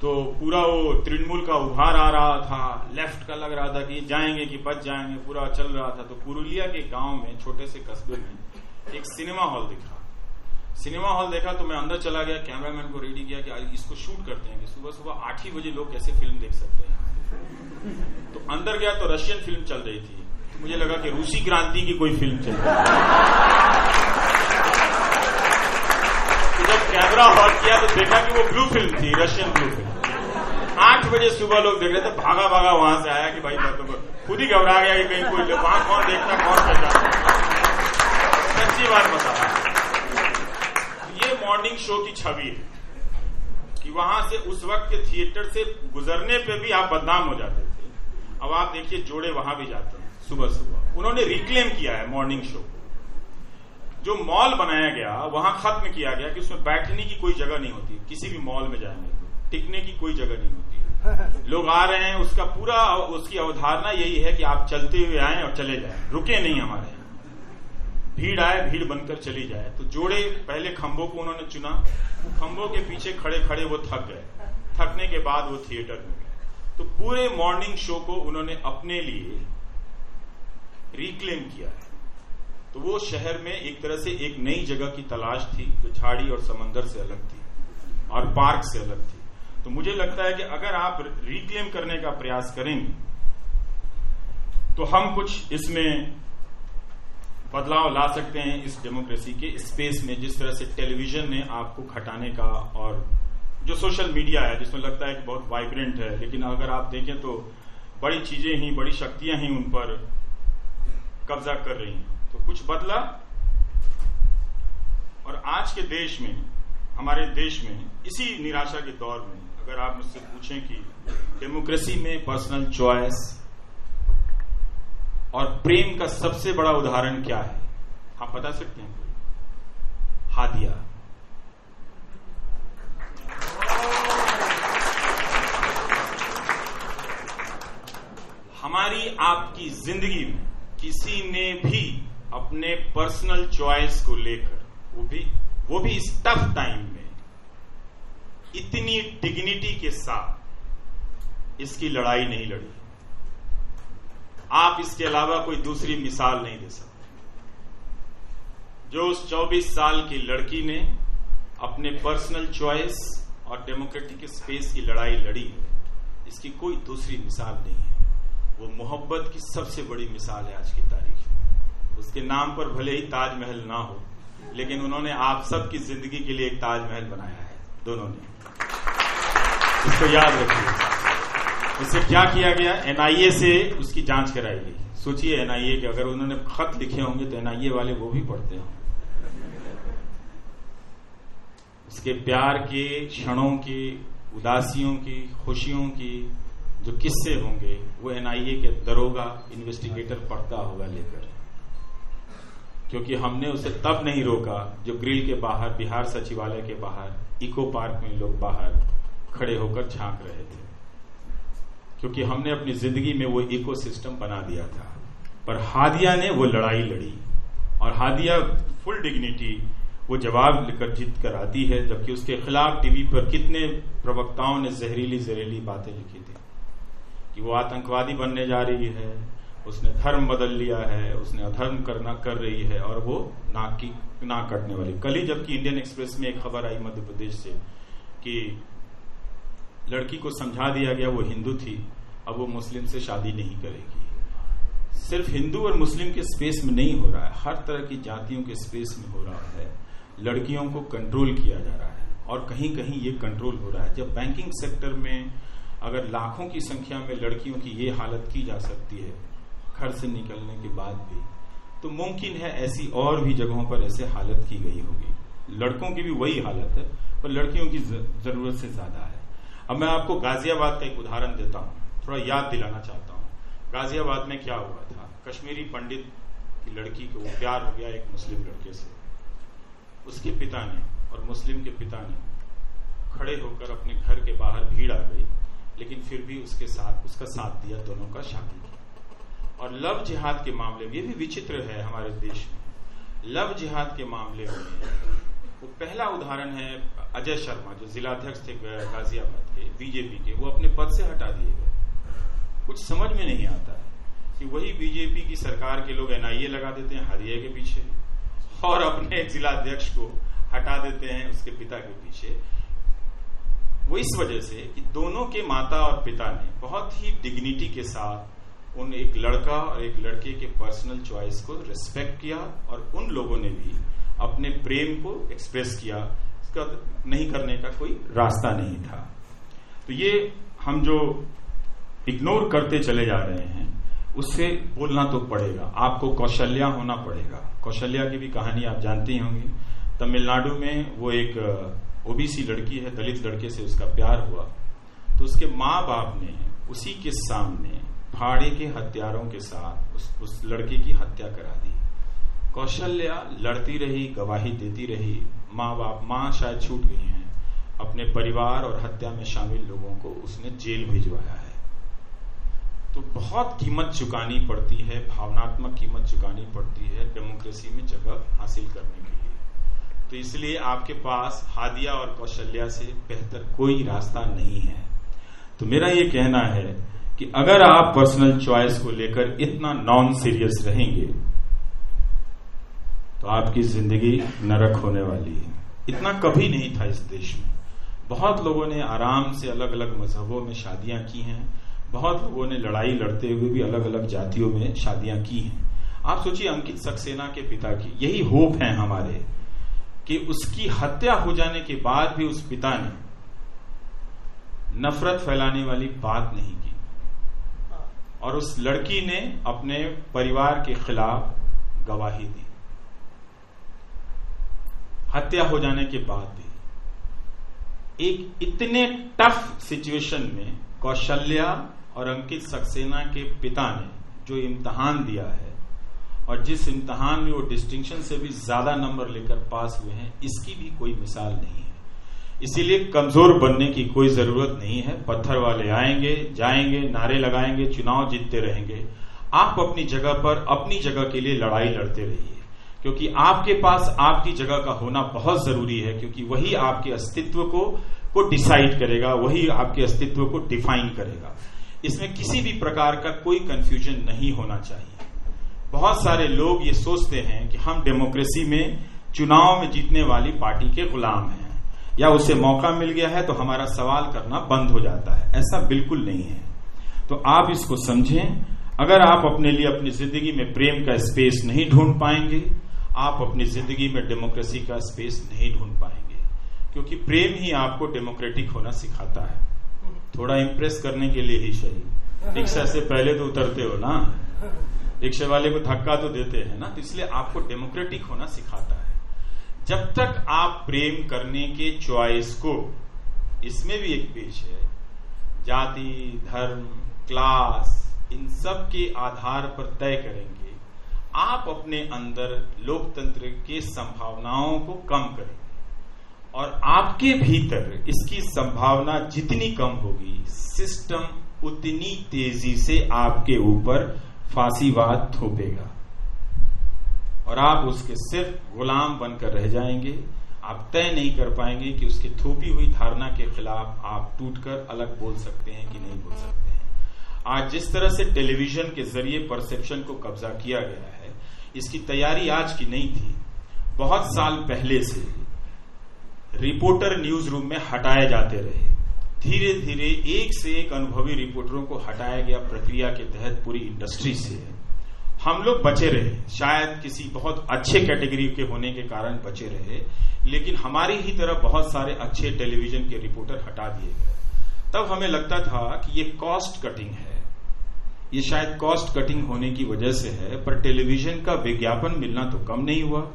तो पूरा वो तृणमूल का उभार आ रहा था लेफ़्ट का लग रहा था कि जाएँगे कि बच जाएँगे, पूरा चल रहा था। तो पुरुलिया के गाँव में, छोटे से कस्बे में, एक सिनेमा हॉल दिखा। सिनेमा हॉल देखा तो मैं अंदर चला गया, कैमरामैन को रेडी किया कि इसको शूट करते हैं कि सुबह सुबह आठ ही बजे लोग कैसे फ़िल्म देख सकते हैं। तो अंदर गया तो रशियन फ़िल्म चल रही थी। तो मुझे लगा कि रूसी क्रांति की कोई फ़िल्म चल रही जब कैमरा हॉल किया तो देखा कि वो ब्लू फ़िल्म थी, रशियन ब्लू फ़िल्म। आठ बजे सुबह लोग देख रहे थे भागा भागा वहाँ से आया कि भाई मैं तो खुद ही घबरा गया कि कहीं कोई वहाँ कौन देखता, कौन पहचानता सच्ची बात बता रहा ये मॉर्निंग शो की छवि है कि वहाँ से उस वक्त के थिएटर से गुजरने पे भी आप बदनाम हो जाते थे। अब आप देखिए, जोड़े वहाँ भी जाते हैं सुबह सुबह उन्होंने रिक्लेम किया है मॉर्निंग शो जो मॉल बनाया गया वहाँ खत्म किया गया कि उसमें बैठने की कोई जगह नहीं होती किसी भी मॉल में जाएँगे तो टिकने की कोई जगह नहीं होती। <laughs> लोग आ रहे हैं उसका पूरा उसकी अवधारणा यही है कि आप चलते हुए आए और चले जाए रुके नहीं हमारे यहाँ। भीड़ आए भीड़ बनकर चली जाए। तो जोड़े पहले खंभों को उन्होंने चुना खंभों के पीछे खड़े खड़े वो थक गए। थकने के बाद वो थिएटर में गए। तो पूरे मॉर्निंग शो को उन्होंने अपने लिए रिक्लेम किया है। तो वो शहर में एक तरह से एक नई जगह की तलाश थी, जो झाड़ी और समंदर से अलग थी और पार्क से अलग थी। तो मुझे लगता है कि अगर आप रिक्लेम करने का प्रयास करेंगे तो हम कुछ इसमें बदलाव ला सकते हैं इस डेमोक्रेसी के स्पेस में, जिस तरह से टेलीविज़न ने आपको घटाने का और जो सोशल मीडिया है, जिसमें लगता है कि बहुत वाइब्रेंट है, लेकिन अगर आप देखें तो बड़ी चीज़ें ही, बड़ी शक्तियाँ ही उन पर कब्जा कर रही हैं। तो कुछ बदला और आज के देश में, हमारे देश में, इसी निराशा के दौर में, अगर आप मुझसे पूछें कि डेमोक्रेसी में पर्सनल चॉइस और प्रेम का सबसे बड़ा उदाहरण क्या है, आप बता सकते हैं? हादिया। हमारी आपकी ज़िंदगी में किसी ने भी अपने पर्सनल चॉइस को लेकर, वो भी वो भी इस टफ टाइम में, इतनी डिग्निटी के साथ इसकी लड़ाई नहीं लड़ी। आप इसके अलावा कोई दूसरी मिसाल नहीं दे सकते। जो उस 24 साल की लड़की ने अपने पर्सनल चॉइस और डेमोक्रेटिक स्पेस की लड़ाई लड़ी है इसकी कोई दूसरी मिसाल नहीं है। वो मोहब्बत की सबसे बड़ी मिसाल है आज की तारीख। में उसके नाम पर भले ही ताजमहल ना हो, लेकिन उन्होंने आप सबकी ज़िंदगी के लिए एक ताजमहल बनाया है, दोनों ने। इसको याद रखिए। उससे क्या किया गया? एनआईए से उसकी जाँच कराई गई। सोचिए एनआईए के, अगर उन्होंने खत लिखे होंगे तो एनआईए वाले वो भी पढ़ते होंगे। उसके प्यार के, क्षणों की, उदासियों की, खुशियों की जो किस्से होंगे, वो एनआईए के दरोगा, इन्वेस्टिगेटर पढ़ता होगा लेकर। क्योंकि हमने उसे तब नहीं रोका जो ग्रिल के बाहर, बिहार सचिवालय के बाहर, इको पार्क में लोग बाहर खड़े होकर झाँक रहे थे। क्योंकि हमने अपनी ज़िंदगी में वो इकोसिस्टम बना दिया था। पर हादिया ने वो लड़ाई लड़ी और हादिया फुल डिग्निटी वो जवाब लेकर जीत कर आती है, जबकि उसके खिलाफ टीवी पर कितने प्रवक्ताओं ने जहरीली जहरीली बातें लिखी थी कि वो आतंकवादी बनने जा रही है उसने धर्म बदल लिया है, उसने अधर्म करना कर रही है और वो नाक की नाक कटने वाली। कल ही जबकि इंडियन एक्सप्रेस में एक खबर आई मध्य प्रदेश से कि लड़की को समझा दिया गया वो हिंदू थी, अब वो मुस्लिम से शादी नहीं करेगी। सिर्फ़ हिंदू और मुस्लिम के स्पेस में नहीं हो रहा है, हर तरह की जातियों के स्पेस में हो रहा है। लड़कियों को कंट्रोल किया जा रहा है और कहीं कहीं ये कंट्रोल हो रहा है। जब बैंकिंग सेक्टर में अगर लाखों की संख्या में लड़कियों की ये हालत की जा सकती है घर से निकलने के बाद भी तो मुमकिन है ऐसी और भी जगहों पर ऐसे हालत की गई होगी। लड़कों की भी वही हालत है, पर लड़कियों की ज़रूरत से ज़्यादा है। अब मैं आपको गाजियाबाद का एक उदाहरण देता हूँ, थोड़ा याद दिलाना चाहता हूँ। गाजियाबाद में क्या हुआ था? कश्मीरी पंडित की लड़की को प्यार हो गया एक मुस्लिम लड़के से। उसके पिता ने और मुस्लिम के पिता ने खड़े होकर अपने घर के बाहर भीड़ आ गई, लेकिन फिर भी उसके साथ, उसका साथ दिया, दोनों का शादी और लव जिहाद के मामले में ये भी विचित्र है हमारे देश में। लव जिहाद के मामले में वो पहला उदाहरण है अजय शर्मा, जो जिलाध्यक्ष थे गाजियाबाद के, बीजेपी के। वो अपने पद से हटा दिए गए। कुछ समझ में नहीं आता है कि वही बीजेपी की सरकार के लोग एनआईए लगा देते हैं, हरिया के पीछे, और अपने जिलाध्यक्ष को हटा देते हैं उसके पिता के पीछे। वो इस वजह से कि दोनों के माता और पिता ने बहुत ही डिग्निटी के साथ उन एक लड़का और एक लड़के के पर्सनल चॉइस को रिस्पेक्ट किया और उन लोगों ने भी अपने प्रेम को एक्सप्रेस किया। इसका नहीं करने का कोई रास्ता नहीं था। तो ये हम जो इग्नोर करते चले जा रहे हैं, उससे बोलना तो पड़ेगा। आपको कौशल्या होना पड़ेगा। कौशल्या की भी कहानी आप जानती होंगी। तमिलनाडु में वो एक ओबीसी लड़की है, दलित लड़के से उसका प्यार हुआ। तो उसके माँ बाप ने उसी के सामने भाड़े के हथियारों के साथ उस, उस लड़के की हत्या करा दी। कौशल्या लड़ती रही गवाही देती रही। माँ बाप माँ शायद छूट गई हैं। अपने परिवार और हत्या में शामिल लोगों को उसने जेल भिजवाया है। तो बहुत कीमत चुकानी पड़ती है भावनात्मक कीमत चुकानी पड़ती है डेमोक्रेसी में जगह हासिल करने के लिए। तो इसलिए आपके पास हादिया और कौशल्या से बेहतर कोई रास्ता नहीं है। तो मेरा ये कहना है कि अगर आप पर्सनल चॉइस को लेकर इतना नॉन सीरियस रहेंगे तो आपकी ज़िंदगी नरक होने वाली है। इतना कभी नहीं था इस देश में। बहुत लोगों ने आराम से अलग अलग मजहबों में शादियाँ की हैं। बहुत लोगों ने लड़ाई लड़ते हुए भी अलग अलग जातियों में शादियाँ की हैं। आप सोचिए अंकित सक्सेना के पिता की, यही होप है हमारे, कि उसकी हत्या हो जाने के बाद भी उस पिता ने नफरत फैलाने वाली बात नहीं और उस लड़की ने अपने परिवार के खिलाफ गवाही दी। हत्या हो जाने के बाद भी एक इतने टफ सिचुएशन में कौशल्या और अंकित सक्सेना के पिता ने जो इम्तहान दिया है और जिस इम्तहान में वो डिस्टिंक्शन से भी ज़्यादा नंबर लेकर पास हुए हैं, इसकी भी कोई मिसाल नहीं है। इसीलिए कमज़ोर बनने की कोई ज़रूरत नहीं है। पत्थर वाले आएँगे, जाएँगे, नारे लगाएँगे, चुनाव जीतते रहेंगे। आप अपनी जगह पर अपनी जगह के लिए लड़ाई लड़ते रहिए। क्योंकि आपके पास आपकी जगह का होना बहुत ज़रूरी है, क्योंकि वही आपके अस्तित्व को को डिसाइड करेगा, वही आपके अस्तित्व को डिफाइन करेगा। इसमें किसी भी प्रकार का कोई कंफ्यूजन नहीं होना चाहिए। बहुत सारे लोग ये सोचते हैं कि हम डेमोक्रेसी में, चुनाव में जीतने वाली पार्टी के गुलाम हैं। या उसे मौका मिल गया है तो हमारा सवाल करना बंद हो जाता है। ऐसा बिल्कुल नहीं है। तो आप इसको समझें, अगर आप अपने लिए अपनी ज़िंदगी में प्रेम का स्पेस नहीं ढूंढ पाएँगे, आप अपनी ज़िंदगी में डेमोक्रेसी का स्पेस नहीं ढूंढ पाएँगे, क्योंकि प्रेम ही आपको डेमोक्रेटिक होना सिखाता है। थोड़ा इम्प्रेस करने के लिए ही सही। रिक्शा से पहले तो उतरते हो ना? रिक्शा वाले को धक्का तो देते हैं ना? तो इसलिए आपको डेमोक्रेटिक होना सिखाता है। जब तक आप प्रेम करने के चॉइस को, इसमें भी एक पेज है। जाति, धर्म क्लास इन सब के आधार पर तय करेंगे। आप अपने अंदर लोकतंत्र के संभावनाओं को कम करेंगे और आपके भीतर इसकी संभावना जितनी कम होगी सिस्टम उतनी तेज़ी से आपके ऊपर फांसीवाद थोपेगा। और आप उसके सिर्फ़ गुलाम बनकर रह जाएँगे। आप तय नहीं कर पाएँगे कि उसकी थोपी हुई धारणा के खिलाफ आप टूटकर अलग बोल सकते हैं कि नहीं बोल सकते हैं। आज जिस तरह से टेलीविज़न के ज़रिए परसेप्शन को कब्जा किया गया है, इसकी तैयारी आज की नहीं थी। बहुत साल पहले से रिपोर्टर न्यूज़ रूम में हटाए जाते रहे। धीरे धीरे एक से एक अनुभवी रिपोर्टरों को हटाया गया प्रक्रिया के तहत पूरी इंडस्ट्री से। हम लोग बचे रहे। शायद किसी बहुत अच्छे कैटेगरी के होने के कारण बचे रहे, लेकिन हमारी ही तरह बहुत सारे अच्छे टेलीविज़न के रिपोर्टर हटा दिए गए। तब हमें लगता था कि ये कॉस्ट कटिंग है। ये शायद कॉस्ट कटिंग होने की वजह से है, पर टेलीविज़न का विज्ञापन मिलना तो कम नहीं हुआ।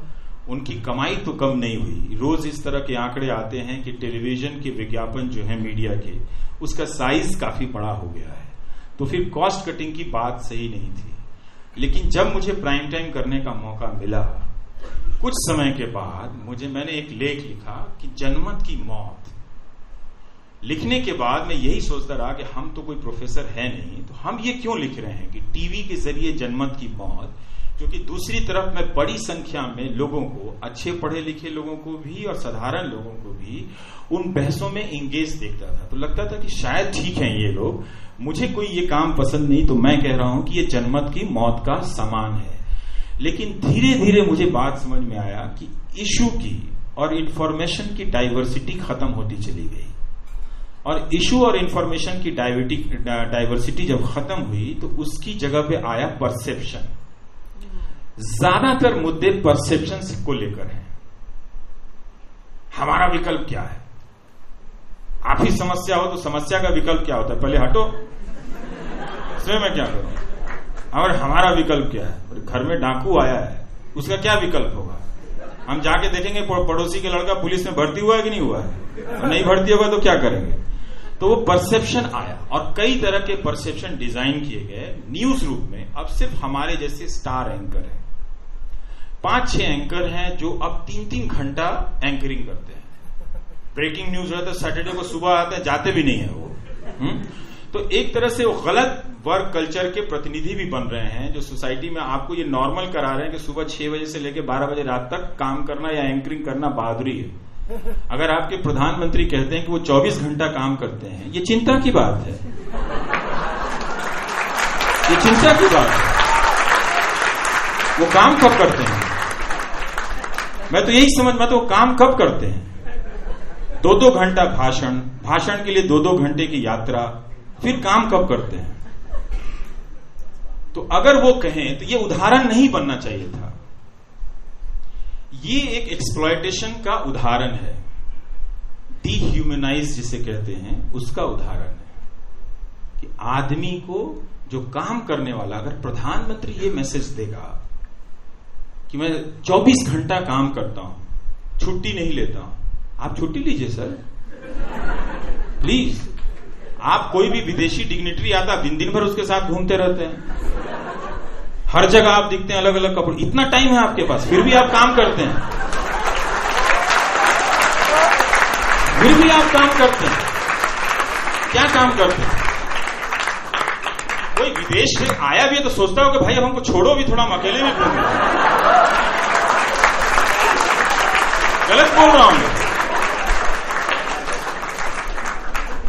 उनकी कमाई तो कम नहीं हुई। रोज इस तरह के आंकड़े आते हैं कि टेलीविज़न के विज्ञापन जो है मीडिया के, उसका साइज़ काफ़ी बड़ा हो गया है। तो फिर कॉस्ट कटिंग की बात सही नहीं थी। लेकिन जब मुझे प्राइम टाइम करने का मौका मिला, कुछ समय के बाद मुझे मैंने एक लेख लिखा कि जनमत की मौत। लिखने के बाद मैं यही सोचता रहा कि हम तो कोई प्रोफेसर है नहीं तो हम ये क्यों लिख रहे हैं कि टीवी के ज़रिए जनमत की मौत क्योंकि दूसरी तरफ़ मैं बड़ी संख्या में लोगों को, अच्छे पढ़े लिखे लोगों को भी और साधारण लोगों को भी उन बहसों में इंगेज देखता था। तो लगता था कि शायद ठीक है ये लोग। मुझे कोई ये काम पसंद नहीं तो मैं कह रहा हूँ कि ये जनमत की मौत का समान है। लेकिन धीरे धीरे मुझे बात समझ में आया कि इशू की और इंफॉर्मेशन की डाइवर्सिटी खत्म होती चली गई। और इशू और इंफॉर्मेशन की डाइवर्सिटी जब खत्म हुई तो उसकी जगह पे आया परसेप्शन ज़्यादातर मुद्दे परसेप्शन को लेकर हैं। हमारा विकल्प क्या है? आप ही समस्या हो तो समस्या का विकल्प क्या होता है? पहले हटो। इसमें मैं क्या करूँ? और हमारा विकल्प क्या है? घर में डाकू आया है, उसका क्या विकल्प होगा? हम जाके देखेंगे पड़ोसी के लड़का पुलिस में भर्ती हुआ है कि नहीं हुआ है? और नहीं भर्ती होगा तो क्या करेंगे? तो वो परसेप्शन आया, और कई तरह के परसेप्शन डिज़ाइन किए गए न्यूज़ रूप में। अब सिर्फ़ हमारे जैसे स्टार एंकर है। पाँच छह एंकर हैं जो अब तीन तीन घंटा एंकरिंग करते हैं। ब्रेकिंग न्यूज़ रहता है सैटरडे को सुबह आते हैं, जाते भी नहीं है वो। हुँ? हम्म? तो एक तरह से वो गलत वर्क कल्चर के प्रतिनिधि भी बन रहे हैं, जो सोसाइटी में आपको ये नॉर्मल करा रहे हैं कि सुबह छह बजे से लेकर बारह बजे रात तक काम करना या एंकरिंग करना बहादुरी है। अगर आपके प्रधानमंत्री कहते हैं कि वो 24 घंटा काम करते हैं, ये चिंता की बात है। ये चिंता की बात है। वो काम कब करते हैं? मैं तो यही समझ, मैं तो काम कब करते हैं? दो दो घंटा भाषण भाषण के लिए दो दो घंटे की यात्रा, फिर काम कब करते हैं? तो अगर वो कहें तो ये उदाहरण नहीं बनना चाहिए था। ये एक एक्सप्लॉयटेशन का उदाहरण है। डीह्यूमनाइज जिसे कहते हैं, उसका उदाहरण है। कि आदमी को जो काम करने वाला, अगर प्रधानमंत्री ये मैसेज देगा कि मैं 24 घंटा काम करता हूँ, छुट्टी नहीं लेता हूँ। आप छुट्टी लीजिए, सर। प्लीज़ आप कोई भी विदेशी डिग्नेटरी आता दिन दिन भर उसके साथ घूमते रहते हैं। हर जगह आप दिखते हैं अलग अलग कपड़े। इतना टाइम है आपके पास, फिर भी आप काम करते हैं। फिर भी आप काम करते हैं। क्या काम करते हैं? कोई विदेश से आया भी है तो सोचता हो कि भाई अब हमको छोड़ो भी थोड़ा हम अकेले में घूमें। गलत बोल रहा हूँ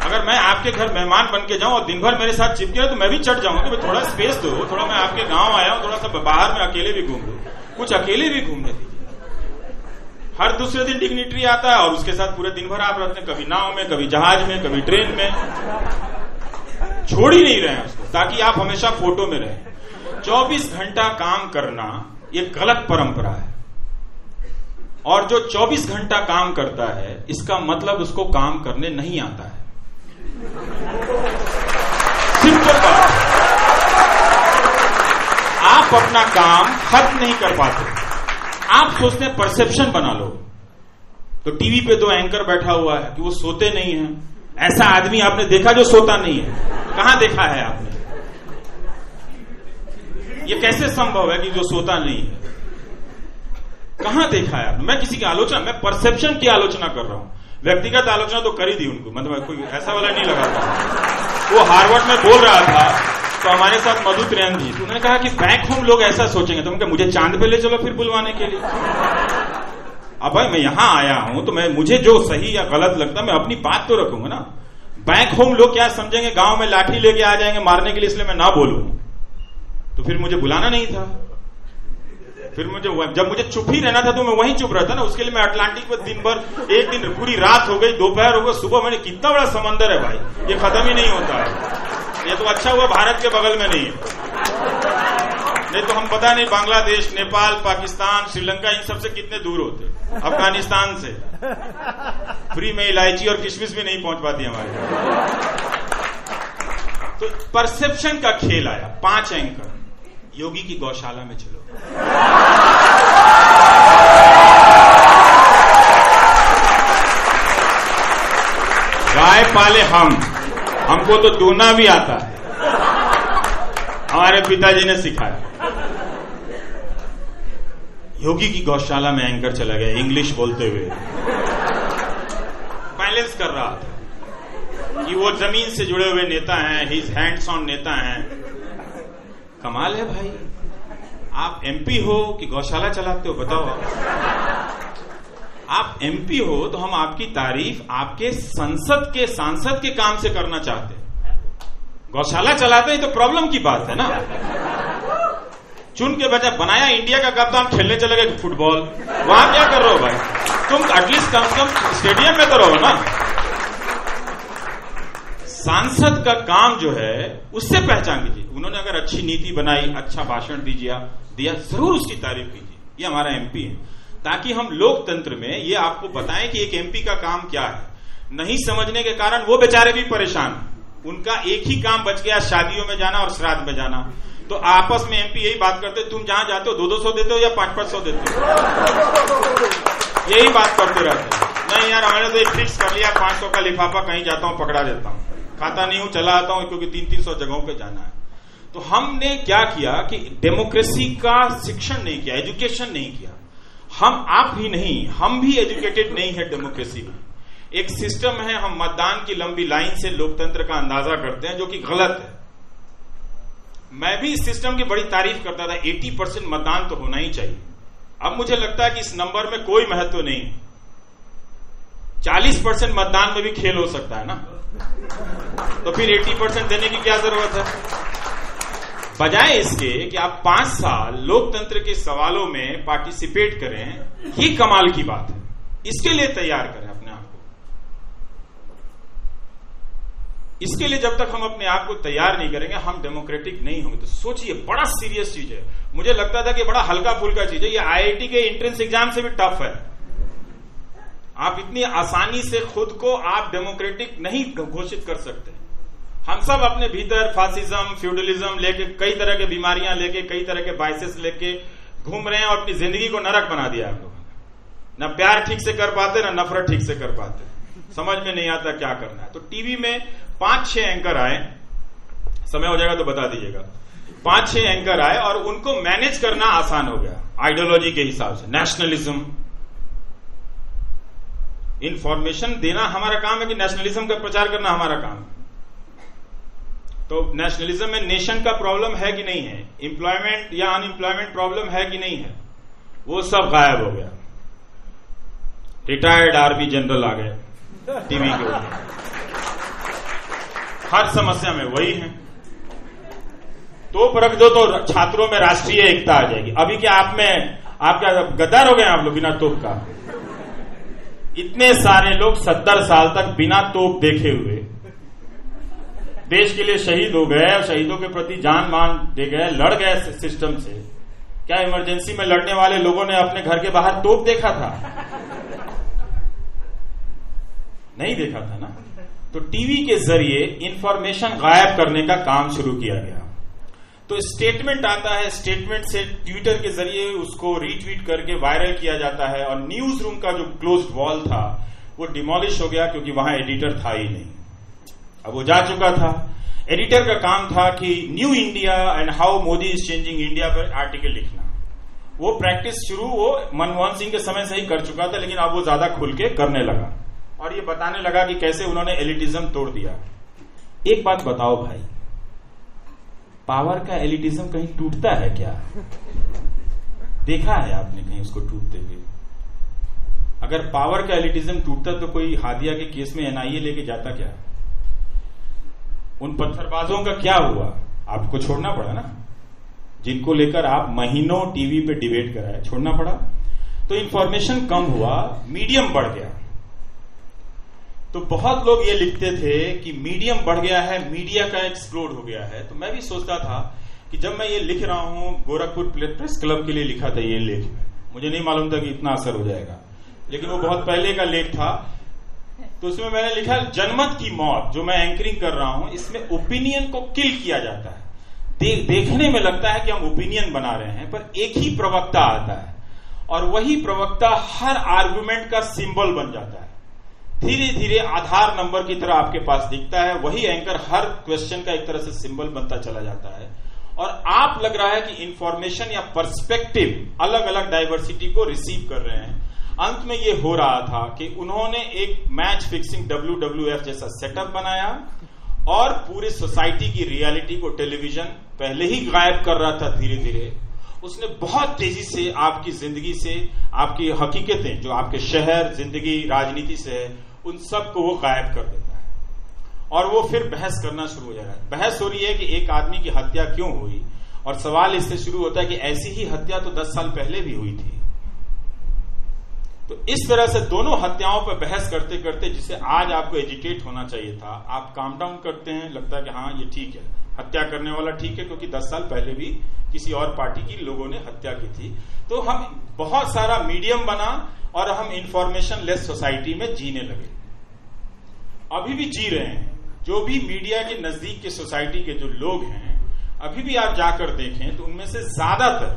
अगर मैं आपके घर मेहमान बन के जाऊँ और दिन भर मेरे साथ चिपके रहे तो मैं भी चढ़ जाऊँगा कि थोड़ा स्पेस दो, थोड़ा मैं आपके गाँव आया हूँ, थोड़ा सा बाहर में अकेले भी घूम लू। कुछ अकेले भी घूमने दीजिए हर दूसरे दिन डिग्निटरी आता है और उसके साथ पूरे दिन भर आप रहते हैं, कभी नाव में, कभी जहाज़ में, कभी ट्रेन में। छोड़ ही नहीं रहे उसको, ताकि आप हमेशा फ़ोटो में रहें। 24 घंटा काम करना ये गलत परंपरा है। और जो 24 घंटा काम करता है, इसका मतलब उसको काम करने नहीं आता है। सिंपल बात आप अपना काम खत्म नहीं कर पाते। आप सोचते हैं परसेप्शन बना लो। तो टीवी पे दो एंकर बैठा हुआ है कि वो सोते नहीं है। ऐसा आदमी आपने देखा जो सोता नहीं है? कहाँ देखा है आपने? ये कैसे संभव है कि जो सोता नहीं है? कहाँ देखा है मैं किसी की आलोचना, मैं परसेप्शन की आलोचना कर रहा हूँ। व्यक्तिगत आलोचना तो करी दी उनको। मतलब कोई ऐसा वाला नहीं लगा था। वो हार्वर्ड में बोल रहा था तो हमारे साथ मधु त्रियन जी। तो उन्होंने कहा कि बैक होम लोग ऐसा सोचेंगे। तो मुझे चाँद पे ले चलो फिर बुलवाने के लिए। अब भाई, मैं यहाँ आया हूँ तो मैं, मुझे जो सही या गलत लगता मैं अपनी बात तो रखूँगा ना। बैक होम लोग क्या समझेंगे? गाँव में लाठी लेके आ जाएँगे मारने के लिए, इसलिए मैं ना बोलू। तो फिर मुझे बुलाना नहीं था। फिर मुझे जब मुझे चुप ही रहना था तो मैं वहीं चुप रहता ना। उसके लिए मैं अटलांटिक में दिन भर, एक दिन, पूरी रात हो गई, दोपहर हो गई, सुबह मैंने कितना बड़ा समंदर है भाई। ये खत्म ही नहीं होता। है ये तो अच्छा हुआ भारत के बगल में नहीं है। नहीं तो हम पता नहीं बांग्लादेश, नेपाल, पाकिस्तान, श्रीलंका, इन सबसे कितने दूर होते अफ़गानिस्तान से। फ्री में इलायची और किशमिश भी नहीं पहुँच पाती हमारे। तो परसेप्शन का खेल आया, पाँच एंकर योगी की गौशाला में चलो। गाय पाले हम। हमको तो दूना भी आता है। हमारे पिताजी ने सिखाया। योगी की गौशाला में एंकर चला गया इंग्लिश बोलते हुए। बैलेंस कर रहा था। कि वो ज़मीन से जुड़े हुए नेता हैं हिज हैंड्स ऑन नेता हैं। कमाल है भाई। आप एमपी हो कि गौशाला चलाते हो, बताओ आप। एमपी हो तो हम आपकी तारीफ़ आपके संसद के, सांसद के काम से करना चाहते हैं। गौशाला चलाते हैं तो प्रॉब्लम की बात है ना। चुन के बचा बनाया इंडिया का कप्तान, खेलने चले गए फुटबॉल। वहाँ क्या कर रहे हो भाई? तुम एटलीस्ट कम से कम स्टेडियम में तो रहो ना। सांसद का काम जो है, उससे पहचान कीजिए। उन्होंने अगर अच्छी नीति बनाई अच्छा भाषण दीजिए दिया ज़रूर उसकी तारीफ़ कीजिए। ये हमारा एमपी है। ताकि हम लोकतंत्र में ये आपको बताएँ कि एक एमपी का काम क्या है। नहीं समझने के कारण वो बेचारे भी परेशान उनका एक ही काम बच गया, शादियों में जाना और श्राद्ध में जाना। तो आपस में एमपी यही बात करते, तुम जहाँ जाते हो दो दो सौ देते हो या पाँच पाँच सौ देते हो? यही बात करते रहते नहीं यार, हमने तो फिक्स कर लिया, पाँच सौ का लिफाफा, कहीं जाता हूँ, पकड़ा देता हूँ। खाता नहीं हूँ, चला आता हूँ, क्योंकि तीन तीन सौ जगहों पे जाना है। तो हमने क्या किया कि डेमोक्रेसी का शिक्षण नहीं किया, एजुकेशन नहीं किया। हम आप ही नहीं, हम भी एजुकेटेड नहीं है डेमोक्रेसी में। एक सिस्टम है, हम मतदान की लंबी लाइन से लोकतंत्र का अंदाज़ा करते हैं, जो कि गलत है। मैं भी इस सिस्टम की बड़ी तारीफ़ करता था 80 परसेंट मतदान तो होना ही चाहिए। अब मुझे लगता है कि इस नंबर में कोई महत्व नहीं। 40 परसेंट मतदान में भी खेल हो सकता है ना? तो फिर 80 परसेंट देने की क्या ज़रूरत है? बजाय इसके कि आप पाँच साल लोकतंत्र के सवालों में पार्टिसिपेट करें, ये कमाल की बात है। इसके लिए तैयार करें अपने आप को। इसके लिए जब तक हम अपने आप को तैयार नहीं करेंगे, हम डेमोक्रेटिक नहीं होंगे। तो सोचिए, बड़ा सीरियस चीज़ है। मुझे लगता था कि बड़ा हल्का फुल्का चीज़ है। ये आईआईटी के एंट्रेंस एग्ज़ाम से भी टफ है। आप इतनी आसानी से खुद को आप डेमोक्रेटिक नहीं घोषित कर सकते। हम सब अपने भीतर फासिज्म फ्यूडलिज्म लेके, कई तरह के बीमारियाँ लेके, कई तरह के बाइसेस लेके घूम रहे हैं और अपनी ज़िंदगी को नरक बना दिया आप लोगों ने। न प्यार ठीक से कर पाते, न नफरत ठीक से कर पाते। समझ में नहीं आता क्या करना है। तो टीवी में पाँच छह एंकर आए। समय हो जाएगा तो बता दीजिएगा। पाँच छह एंकर आए और उनको मैनेज करना आसान हो गया। आइडियोलॉजी के हिसाब से नेशनलिज्म इंफॉर्मेशन देना हमारा काम है कि नेशनलिज्म का प्रचार करना हमारा काम है। तो नेशनलिज्म में नेशन का प्रॉब्लम है कि नहीं है? इंप्लॉयमेंट या अनएम्प्लॉयमेंट प्रॉब्लम है कि नहीं है? वो सब गायब हो गया। रिटायर्ड आर्मी जनरल आ गए। टीवी के ऊपर। हर समस्या में वही है। तोप रख दो तो छात्रों में राष्ट्रीय एकता आ जाएगी। अभी क्या आप में आप क्या गद्दार हो गए आप लोग बिना तोप का? इतने सारे लोग सत्तर साल तक बिना तोप देखे हुए। देश के लिए शहीद हो गए, और शहीदों के प्रति जान मान दे गए, लड़ गए सिस्टम से। क्या इमरजेंसी में लड़ने वाले लोगों ने अपने घर के बाहर तोप देखा था? नहीं देखा था ना? तो टीवी के ज़रिए इंफॉर्मेशन गायब करने का काम शुरू किया गया। तो स्टेटमेंट आता है स्टेटमेंट से ट्विटर के ज़रिए उसको रीट्वीट करके वायरल किया जाता है और न्यूज़ रूम का जो क्लोज वॉल था, वो डिमोलिश हो गया क्योंकि वहाँ एडिटर था ही नहीं। अब वो जा चुका था। एडिटर का काम था कि new India and how Modi is changing India पर आर्टिकल लिखना। वो प्रैक्टिस शुरू, वो मनमोहन सिंह के समय से ही कर चुका था, लेकिन अब वो ज़्यादा खुल के करने लगा। और ये बताने लगा कि कैसे उन्होंने एलिटिज्म तोड़ दिया। एक बात बताओ भाई पावर का एलिटिज्म कहीं टूटता है क्या? देखा है आपने कहीं उसको टूटते हुए। अगर पावर का एलिटिज्म टूटता तो कोई हादिया के केस में एनआईए लेके जाता क्या? उन पत्थरबाजों का क्या हुआ? आपको छोड़ना पड़ा ना? जिनको लेकर आप महीनों टीवी पे डिबेट कराए, छोड़ना पड़ा। तो इंफॉर्मेशन कम हुआ, मीडियम बढ़ गया। तो बहुत लोग ये लिखते थे कि मीडियम बढ़ गया है मीडिया का एक्सप्लोड हो गया है। तो मैं भी सोचता था कि जब मैं ये लिख रहा हूँ गोरखपुर प्रेस क्लब के लिए लिखा था ये लेख मुझे नहीं मालूम था कि इतना असर हो जाएगा। लेकिन वो बहुत पहले का लेख था। तो उसमें मैंने लिखा जनमत की मौत जो मैं एंकरिंग कर रहा हूँ इसमें ओपिनियन को किल किया जाता है। दे, देखने में लगता है कि हम ओपिनियन बना रहे हैं पर एक ही प्रवक्ता आता है। और वही प्रवक्ता हर आर्गुमेंट का सिंबल बन जाता है। धीरे धीरे आधार नंबर की तरह आपके पास दिखता है, वही एंकर हर क्वेश्चन का एक तरह से सिंबल बनता चला जाता है। और आप लग रहा है कि इंफॉर्मेशन या पर्सपेक्टिव अलग अलग डाइवर्सिटी को रिसीव कर रहे हैं। अंत में ये हो रहा था कि उन्होंने एक match fixing W W F जैसा सेटअप बनाया और पूरे सोसाइटी की रियलिटी को टेलीविज़न पहले ही गायब कर रहा था धीरे धीरे उसने बहुत तेज़ी से आपकी ज़िंदगी से, आपकी हकीकतें, जो आपके शहर, ज़िंदगी, राजनीति से है उन सबको वो गायब कर देता है। और वो फिर बहस करना शुरू हो जा रहा है। बहस हो रही है कि एक आदमी की हत्या क्यों हुई? और सवाल इससे शुरू होता है कि ऐसी ही हत्या तो दस साल पहले भी हुई थी। तो इस तरह से दोनों हत्याओं पर बहस करते करते जिसे आज आपको एजुकेट होना चाहिए था, आप काम डाउन करते हैं, लगता है कि हाँ ये ठीक है। हत्या करने वाला ठीक है, क्योंकि दस साल पहले भी किसी और पार्टी की लोगों ने हत्या की थी। तो हम बहुत सारा मीडियम बना और हम इंफॉर्मेशन लेस सोसाइटी में जीने लगे। अभी भी जी रहे हैं। जो भी मीडिया के नज़दीक के सोसाइटी के जो लोग हैं, अभी भी आप जाकर देखें तो उनमें से ज़्यादातर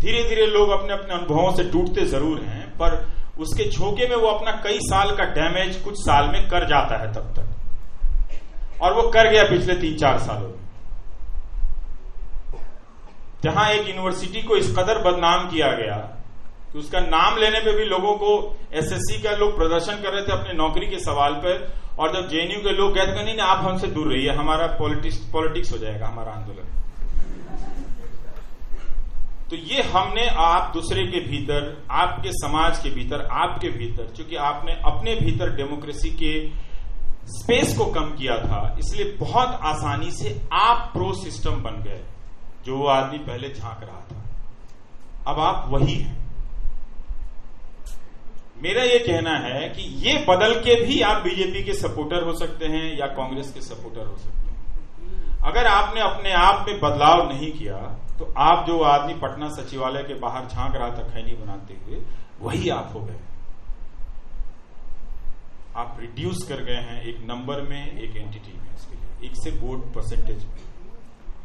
धीरे धीरे लोग अपने अपने अनुभवों से टूटते ज़रूर हैं, पर उसके झोंके में वो अपना कई साल का डैमेज कुछ साल में कर जाता है तब तक। और वो कर गया पिछले तीन चार सालों में। जहाँ एक यूनिवर्सिटी को इस कदर बदनाम किया गया कि उसका नाम लेने पे भी लोगों को एसएससी का लोग प्रदर्शन कर रहे थे अपने नौकरी के सवाल पर, और जब जेएनयू के लोग कहते नहीं आप हमसे दूर रहिए, हमारा पॉलिटिक्स पॉलिटिक्स हो जाएगा, हमारा आंदोलन. तो ये हमने आप दूसरे के भीतर, आपके समाज के भीतर, आपके भीतर, चूँकि आपने अपने भीतर डेमोक्रेसी के स्पेस को कम किया था, इसलिए बहुत आसानी से आप प्रो सिस्टम बन गए, जो वो आदमी पहले झाँक रहा था। अब आप वही हैं। मेरा ये कहना है कि ये बदल के भी आप बीजेपी के सपोर्टर हो सकते हैं या कांग्रेस के सपोर्टर हो सकते हैं। अगर आपने अपने आप में बदलाव नहीं किया तो आप जो आदमी पटना सचिवालय के बाहर झाँक रहा था खैनी बनाते हुए, वही आप हो गए। आप रिड्यूस कर गए हैं एक नंबर में एक एंटिटी में इसके लिए, एक से वोट परसेंटेज में।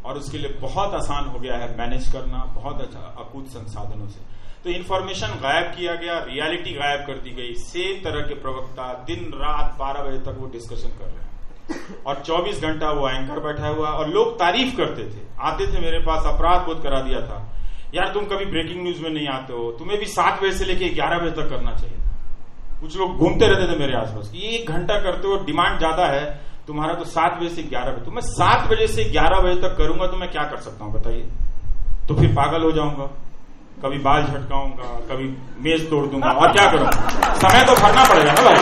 और उसके लिए बहुत आसान हो गया है मैनेज करना, बहुत अच्छा अकूत संसाधनों से। तो इन्फॉर्मेशन गायब किया गया रियलिटी गायब कर दी गई। सेम तरह के प्रवक्ता दिन, रात, बारह बजे तक वो डिस्कशन कर रहे हैं। और 24 घंटा वो एंकर बैठा हुआ और लोग तारीफ़ करते थे। आते थे, मेरे पास अपराध बोध करा दिया था। यार, तुम कभी ब्रेकिंग न्यूज़ में नहीं आते हो। तुम्हें भी सात बजे से लेके ग्यारह बजे तक करना चाहिए कुछ लोग घूमते रहते थे मेरे आसपास ये एक घंटा करते हो डिमांड ज़्यादा है। तुम्हारा तो सात बजे से ग्यारह बजे तो मैं सात बजे से ग्यारह बजे तक करूँगा तो मैं क्या कर सकता हूँ, बताइए? तो फिर पागल हो जाऊँगा। कभी बाल झटकाऊँगा, कभी मेज तोड़ दूँगा, और क्या करूँगा समय तो भरना पड़ेगा ना भाई।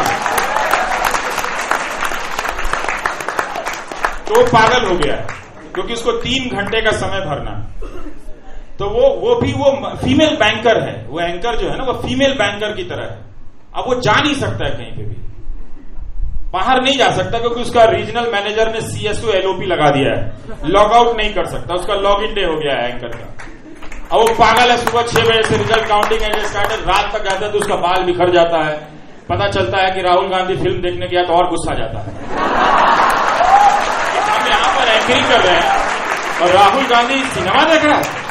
तो पागल हो गया क्योंकि उसको तीन घंटे का समय भरना तो वो वो भी, वो फीमेल बैंकर है, वो एंकर जो है ना, वो फीमेल बैंकर की तरह है। अब वो जा नहीं सकता है कहीं पे भी। बाहर नहीं जा सकता क्योंकि उसका रीजनल मैनेजर ने सीएसओ एलओपी लगा दिया है। लॉग आउट नहीं कर सकता। उसका लॉग इन डे हो गया है एंकर का। अब वो पागल है, सुबह छह बजे से रिज़ल्ट काउंटिंग एंड स्टार्टेड रात तक जाता है तो उसका बाल बिखर जाता है। पता चलता है कि राहुल गांधी फ़िल्म देखने गया तो और गुस्सा जाता है। हम यहाँ पर एंकरिंग कर रहे हैं और राहुल गांधी सिनेमा देख रहा है।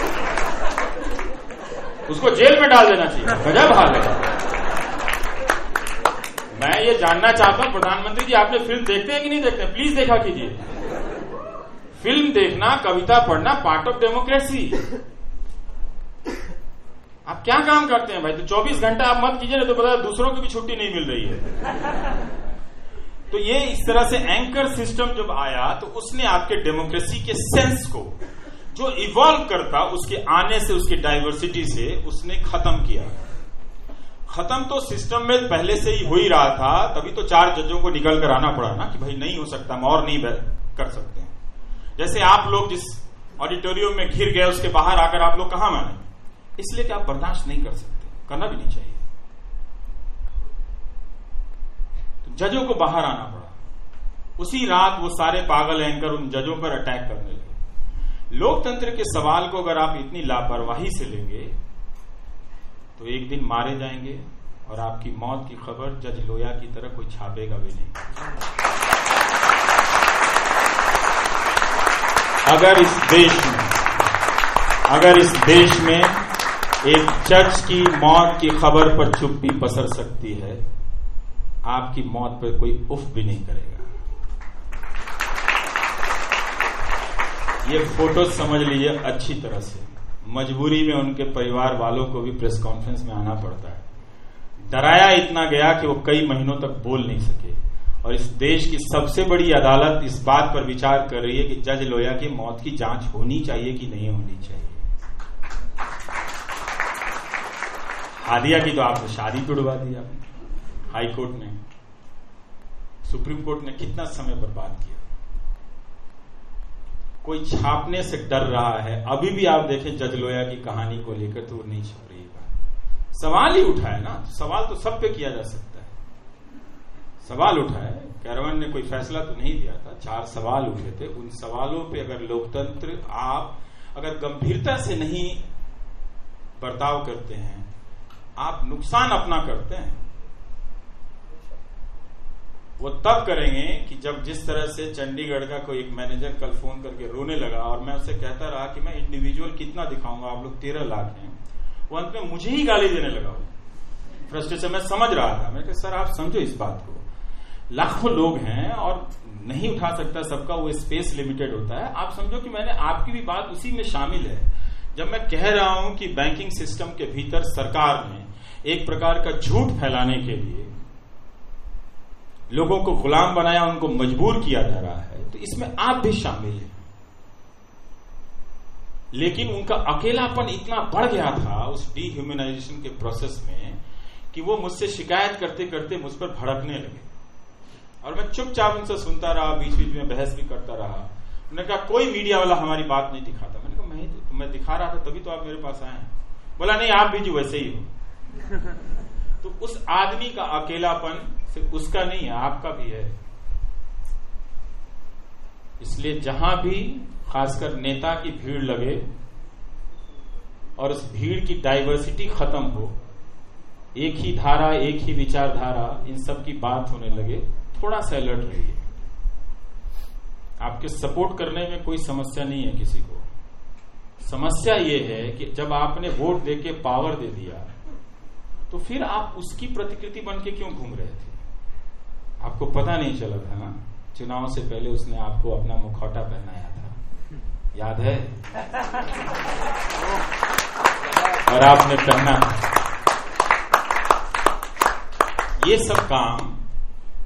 उसको जेल में डाल देना चाहिए। गजब हाल है। मैं ये जानना चाहता हूँ, प्रधानमंत्री जी, आपने फ़िल्म देखते हैं कि नहीं देखते? प्लीज़ देखा कीजिए। फ़िल्म देखना, कविता पढ़ना पार्ट ऑफ़ डेमोक्रेसी आप क्या काम करते हैं भाई? तो 24 घंटा आप मत कीजिए ना तो पता दूसरों की भी छुट्टी नहीं मिल रही है। तो ये इस तरह से एंकर सिस्टम जब आया तो उसने आपके डेमोक्रेसी के सेंस को, जो इवॉल्व करता, उसके आने से, उसकी डाइवर्सिटी से, उसने खत्म किया। खत्म तो सिस्टम में पहले से ही हो ही रहा था, तभी तो चार जजों को निकल कर आना पड़ा ना कि भाई नहीं हो सकता, हम और नहीं कर सकते हैं। जैसे आप लोग जिस ऑडिटोरियम में घिर गए, उसके बाहर आकर आप लोग कहा माने? इसलिए कि आप बर्दाश्त नहीं कर सकते, करना भी नहीं चाहिए। तो जजों को बाहर आना पड़ा। उसी रात वो सारे पागल एंकर उन जजों पर अटैक करने लगे। लोकतंत्र के सवाल को अगर आप इतनी लापरवाही से लेंगे तो एक दिन मारे जाएँगे और आपकी मौत की खबर जज लोया की तरह कोई छापेगा भी नहीं। अगर इस देश में, अगर इस देश में एक जज की मौत की खबर पर चुप्पी पसर सकती है, आपकी मौत पर कोई उफ भी नहीं करेगा। ये फ़ोटो समझ लीजिए अच्छी तरह से। मजबूरी में उनके परिवार वालों को भी प्रेस कॉन्फ्रेंस में आना पड़ता है। डराया इतना गया कि वो कई महीनों तक बोल नहीं सके। और इस देश की सबसे बड़ी अदालत इस बात पर विचार कर रही है कि जज लोया की मौत की जाँच होनी चाहिए कि नहीं होनी चाहिए। हादिया की तो आपने शादी तोड़वा दी आपने। हाई कोर्ट ने, सुप्रीम कोर्ट ने कितना समय बर्बाद किया? कोई छापने से डर रहा है, अभी भी आप देखें जज लोया की कहानी को लेकर तो नहीं छप रही बात। सवाल ही उठाए ना तो सवाल तो सब पे किया जा सकता है। सवाल उठाए, कैरवन ने कोई फैसला तो नहीं दिया था, चार सवाल उठे थे। उन सवालों पे अगर लोकतंत्र, आप अगर गंभीरता से नहीं बर्ताव करते हैं, आप नुकसान अपना करते हैं वो तब करेंगे कि जब जिस तरह से चंडीगढ़ का कोई एक मैनेजर कल फ़ोन करके रोने लगा और मैं उससे कहता रहा कि मैं इंडिविजुअल कितना दिखाऊँगा, आप लोग तेरह लाख हैं। वो अंत में मुझे ही गाली देने लगा फ्रस्ट्रेशन मैं समझ रहा था। मैं सर, आप समझो इस बात को। लाखों लोग हैं और नहीं उठा सकता सबका वो स्पेस लिमिटेड होता है। आप समझो कि मैंने आपकी भी बात उसी में शामिल है। जब मैं कह रहा हूँ कि बैंकिंग सिस्टम के भीतर सरकार ने एक प्रकार का झूठ फैलाने के लिए लोगों को गुलाम बनाया, उनको मजबूर किया जा रहा है तो इसमें आप भी शामिल हैं। लेकिन उनका अकेलापन इतना बढ़ गया था उस डीह्यूमनाइजेशन के प्रोसेस में कि वो मुझसे शिकायत करते करते मुझ पर भड़कने लगे। और मैं चुपचाप उनसे सुनता रहा बीच बीच में बहस भी करता रहा। उन्होंने कहा, कोई मीडिया वाला हमारी बात नहीं दिखाता। मैंने कहा, मैं तो मैं दिखा रहा था, तभी तो आप मेरे पास आए बोला, नहीं, आप भी जो वैसे ही हो। <laughs> तो उस आदमी का अकेलापन सिर्फ़ उसका नहीं है आपका भी है। इसलिए जहाँ भी, खासकर नेता की भीड़ लगे और उस भीड़ की डाइवर्सिटी खत्म हो, एक ही धारा, एक ही विचारधारा, इन सब की बात होने लगे थोड़ा सा अलर्ट रहिए। आपके सपोर्ट करने में कोई समस्या नहीं है किसी को। समस्या ये है कि जब आपने वोट देके पावर दे दिया तो फिर आप उसकी प्रतिकृति बन के क्यों घूम रहे थे? आपको पता नहीं चला था ना। चुनाव से पहले उसने आपको अपना मुखौटा पहनाया था। याद है? और आपने पहना। ये सब काम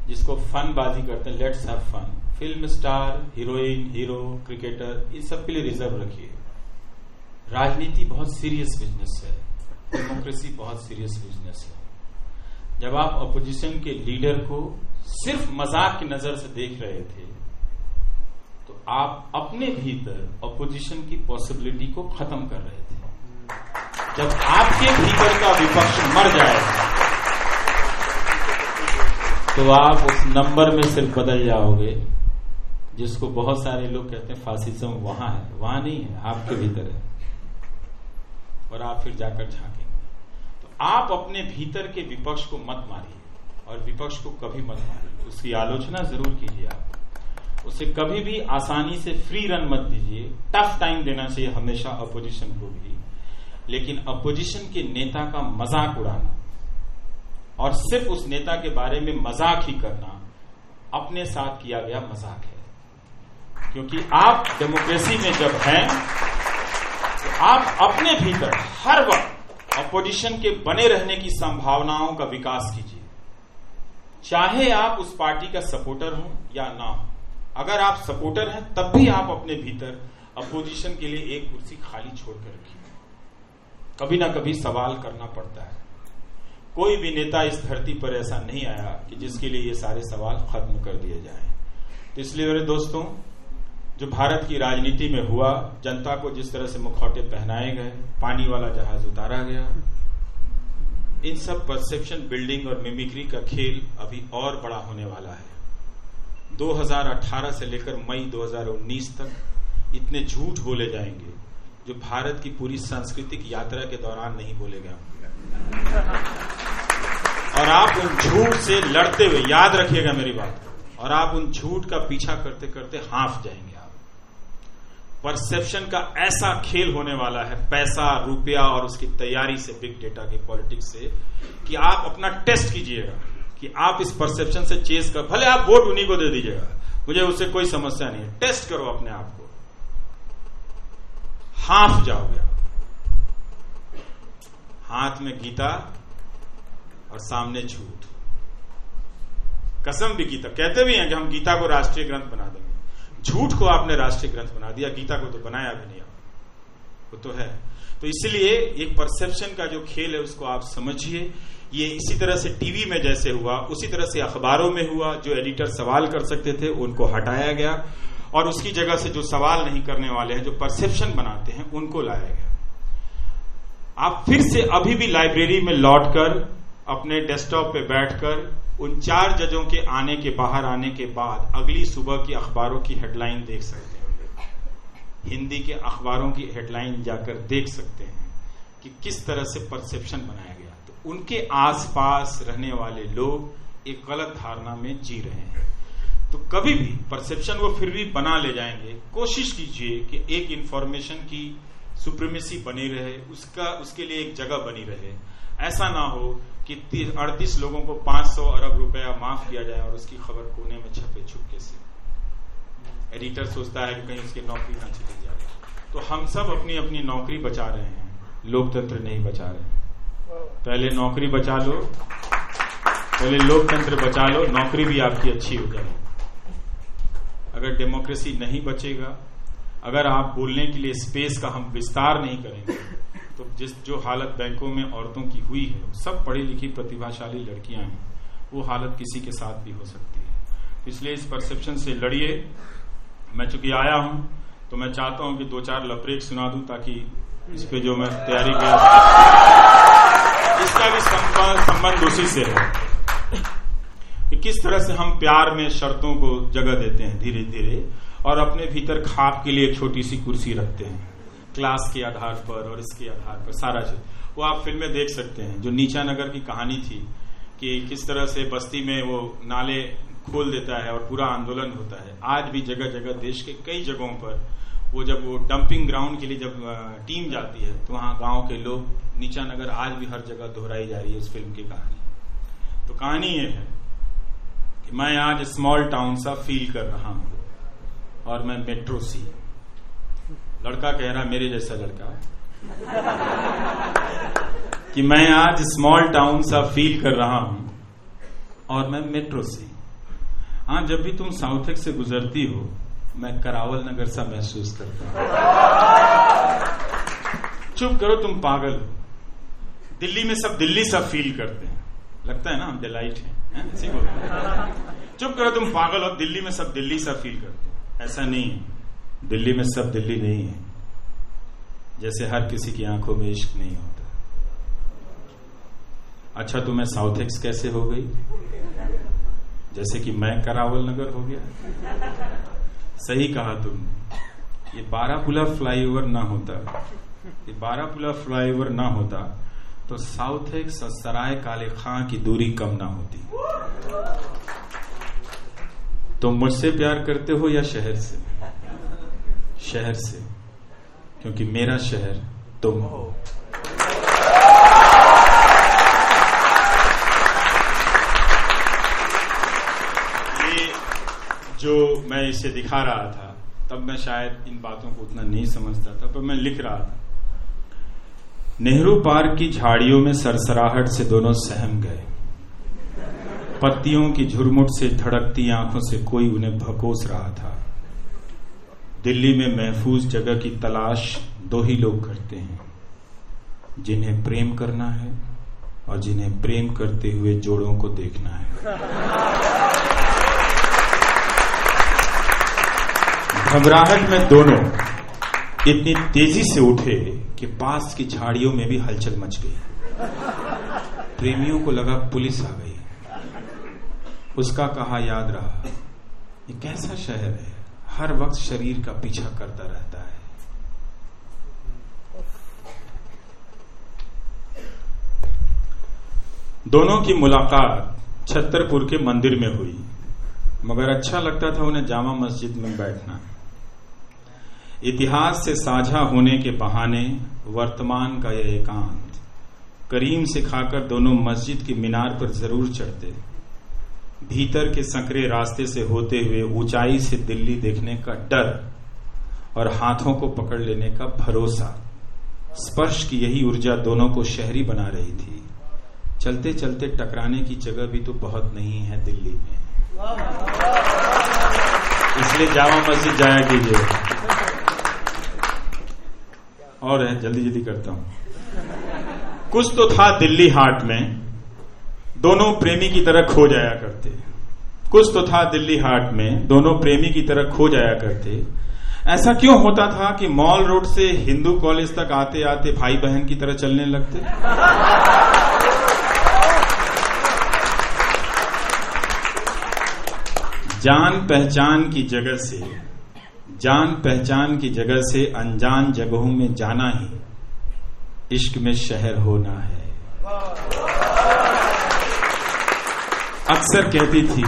जिसको फन बाजी करते हैं let's have fun film star heroine hero cricketer इन सब के लिए रिज़र्व रखिए। राजनीति बहुत सीरियस बिज़नेस है। डेमोक्रेसी बहुत सीरियस बिज़नेस है। जब आप अपोजिशन के लीडर को सिर्फ़ मज़ाक की नज़र से देख रहे थे तो आप अपने भीतर अपोजिशन की पॉसिबिलिटी को खत्म कर रहे थे। जब आपके भीतर का विपक्ष मर जाएगा तो आप उस नंबर में सिर्फ़ बदल जाओगे, जिसको बहुत सारे लोग कहते हैं फासिज्म वहाँ है, वहाँ नहीं है, आपके भीतर है। और आप फिर जाकर झांकेंगे। तो आप अपने भीतर के विपक्ष को मत मारिए। और विपक्ष को कभी मत मारिए उसकी आलोचना ज़रूर कीजिए आप। उसे कभी भी आसानी से फ्री रन मत दीजिए। टफ टाइम देना चाहिए, हमेशा अपोजिशन को भी लेकिन अपोजिशन के नेता का मज़ाक उड़ाना और सिर्फ़ उस नेता के बारे में मज़ाक ही करना, अपने साथ किया गया मज़ाक है। क्योंकि आप डेमोक्रेसी में जब हैं तो आप अपने भीतर हर वक्त अपोजिशन के बने रहने की संभावनाओं का विकास कीजिए। चाहे आप उस पार्टी का सपोर्टर हो या ना हो, अगर आप सपोर्टर हैं, तब भी आप अपने भीतर अपोजिशन के लिए एक कुर्सी खाली छोड़कर रखिए। कभी ना कभी सवाल करना पड़ता है। कोई भी नेता इस धरती पर ऐसा नहीं आया कि जिसके लिए ये सारे सवाल खत्म कर दिए जाए। तो इसलिए मेरे दोस्तों, जो भारत की राजनीति में हुआ, जनता को जिस तरह से मुखौटे पहनाए गए, पानी वाला जहाज़ उतारा गया इन सब परसेप्शन बिल्डिंग और मिमिक्री का खेल अभी और बड़ा होने वाला है। 2018 से लेकर मई 2019 तक इतने झूठ बोले जाएँगे जो भारत की पूरी सांस्कृतिक यात्रा के दौरान नहीं बोले गए और आप उन झूठ से लड़ते हुए, याद रखिएगा मेरी बात, और आप उन झूठ का पीछा करते करते हाफ़ जाएँगे। परसेप्शन का ऐसा खेल होने वाला है, पैसा, रुपया और उसकी तैयारी से बिग डेटा की पॉलिटिक्स से, कि आप अपना टेस्ट कीजिएगा, कि आप इस परसेप्शन से चेस कर, भले आप वोट उन्हीं को दे दीजिएगा, मुझे उससे कोई समस्या नहीं है। टेस्ट करो अपने आप को। हाफ़ जाओगे हाथ में गीता और सामने झूठ। कसम भी गीता। कहते भी हैं कि हम गीता को राष्ट्रीय ग्रंथ बना देंगे। झूठ को आपने राष्ट्रीय ग्रंथ बना दिया, गीता को तो बनाया भी नहीं वो तो है। तो इसलिए एक परसेप्शन का जो खेल है, उसको आप समझिए। ये इसी तरह से टीवी में जैसे हुआ, उसी तरह से अखबारों में हुआ, जो एडिटर सवाल कर सकते थे, उनको हटाया गया और उसकी जगह से जो सवाल नहीं करने वाले हैं, जो परसेप्शन बनाते हैं, उनको लाया गया। आप फिर से अभी भी लाइब्रेरी में लौटकर, अपने डेस्कटॉप पे बैठकर उन चार जजों के आने के बाहर आने के बाद अगली सुबह की अखबारों की हेडलाइन देख सकते हैं। हिंदी के अखबारों की हेडलाइन जाकर देख सकते हैं कि किस तरह से परसेप्शन बनाया गया। तो उनके आसपास रहने वाले लोग एक गलत धारणा में जी रहे हैं। तो कभी भी परसेप्शन वो फिर भी बना ले जाएँगे। कोशिश कीजिए कि एक इंफॉर्मेशन की सुप्रीमेसी बनी रहे, उसका, उसके लिए एक जगह बनी रहे। ऐसा ना हो कि अड़तीस लोगों को 500 अरब रुपया माफ़ किया जाए और उसकी खबर कोने में छपे छुपके से। एडिटर सोचता है कि कहीं उसकी नौकरी ना चली जाए। तो हम सब अपनी अपनी नौकरी बचा रहे हैं। लोकतंत्र नहीं बचा रहे। पहले नौकरी बचा लो। पहले लोकतंत्र बचा लो। नौकरी भी आपकी अच्छी हो जाए। अगर डेमोक्रेसी नहीं बचेगा, अगर आप बोलने के लिए स्पेस का हम विस्तार नहीं करेंगे तो जिस जो हालत बैंकों में औरतों की हुई है, सब पढ़ी लिखी प्रतिभाशाली लड़कियाँ हैं, वो हालत किसी के साथ भी हो सकती है। इसलिए इस परसेप्शन से लड़िए। मैं चूँकि आया हूँ तो मैं चाहता हूँ कि दो चार लपरेक सुना दूँ ताकि इस पे जो मैं तैयारी किया इसका भी संबंध उसी से है कि किस तरह से हम प्यार में शर्तों को जगह देते हैं धीरे धीरे और अपने भीतर खाप के लिए एक छोटी सी कुर्सी रखते हैं। क्लास के आधार पर और इसके आधार पर, सारा चीज़। वो आप फ़िल्में देख सकते हैं, जो नीचा नगर की कहानी थी, कि किस तरह से बस्ती में वो नाले खोल देता है और पूरा आंदोलन होता है। आज भी जगह जगह देश के कई जगहों पर वो जब वो डंपिंग ग्राउंड के लिए जब टीम जाती है तो वहाँ गाँव के लोग, नीचा नगर आज भी हर जगह दोहराई जा रही है उस फ़िल्म की कहानी। तो कहानी ये है कि मैं आज स्मॉल टाउन सा फील कर रहा हूँ, और मैं मेट्रो सी लड़का कह रहा मेरे जैसा लड़का। कि मैं आज स्मॉल टाउन सा फील कर रहा हूँ, और मैं मेट्रो से। हाँ जब भी तुम साउथ से गुजरती हो, मैं करावल नगर सा महसूस करता हूँ। चुप करो, तुम पागल हो। दिल्ली में सब दिल्ली सा फील करते हैं। लगता है ना, हम डिलाइट हैं बोलते चुप करो, तुम पागल हो। दिल्ली में सब दिल्ली सा फील करते हैं। ऐसा नहीं है। दिल्ली में सब दिल्ली नहीं है। जैसे हर किसी की आँखों में इश्क नहीं होता। अच्छा तुम्हें साउथ एक्स कैसे हो गई? जैसे कि मैं करावल नगर हो गया। सही कहा तुमने। ये बारापुला फ्लाईओवर ना होता। ये बारापुला फ्लाईओवर ना होता तो साउथ एक्स और सराय काले खां की दूरी कम ना होती। तुम तो मुझसे प्यार करते हो या शहर से? शहर से। क्योंकि मेरा शहर तुम हो। ये जो मैं इसे दिखा रहा था, तब मैं शायद इन बातों को उतना नहीं समझता था, पर मैं लिख रहा था। नेहरू पार्क की झाड़ियों में सरसराहट से दोनों सहम गए। पत्तियों की झुरमुट से धड़कती आँखों से कोई उन्हें भकोस रहा था। दिल्ली में महफूज जगह की तलाश दो ही लोग करते हैं। जिन्हें प्रेम करना है और जिन्हें प्रेम करते हुए जोड़ों को देखना है। घबराहट में दोनों इतनी तेज़ी से उठे कि पास की झाड़ियों में भी हलचल मच गई। प्रेमियों को लगा पुलिस आ गई। उसका कहा याद रहा ये कैसा शहर है। हर वक्त शरीर का पीछा करता रहता है। दोनों की मुलाकात छतरपुर के मंदिर में हुई, मगर अच्छा लगता था उन्हें जामा मस्जिद में बैठना। इतिहास से साझा होने के बहाने वर्तमान का यह एकांत, करीम से खाकर दोनों मस्जिद की मीनार पर ज़रूर चढ़ते। भीतर के संकरे रास्ते से होते हुए ऊंचाई से दिल्ली देखने का डर और हाथों को पकड़ लेने का भरोसा। स्पर्श की यही ऊर्जा दोनों को शहरी बना रही थी। चलते चलते टकराने की जगह भी तो बहुत नहीं है दिल्ली में। इसलिए जामा मस्जिद जाया कीजिए। और है जल्दी जल्दी करता हूँ। कुछ तो था दिल्ली हाट में। दोनों प्रेमी की तरह खो जाया करते। कुछ तो था दिल्ली हाट में, दोनों प्रेमी की तरह खो जाया करते। ऐसा क्यों होता था कि मॉल रोड से हिंदू कॉलेज तक आते आते भाई बहन की तरह चलने लगते? जान पहचान की जगह से जान पहचान की जगह से अनजान जगहों में जाना ही इश्क में शहर होना है। अक्सर कहती थी,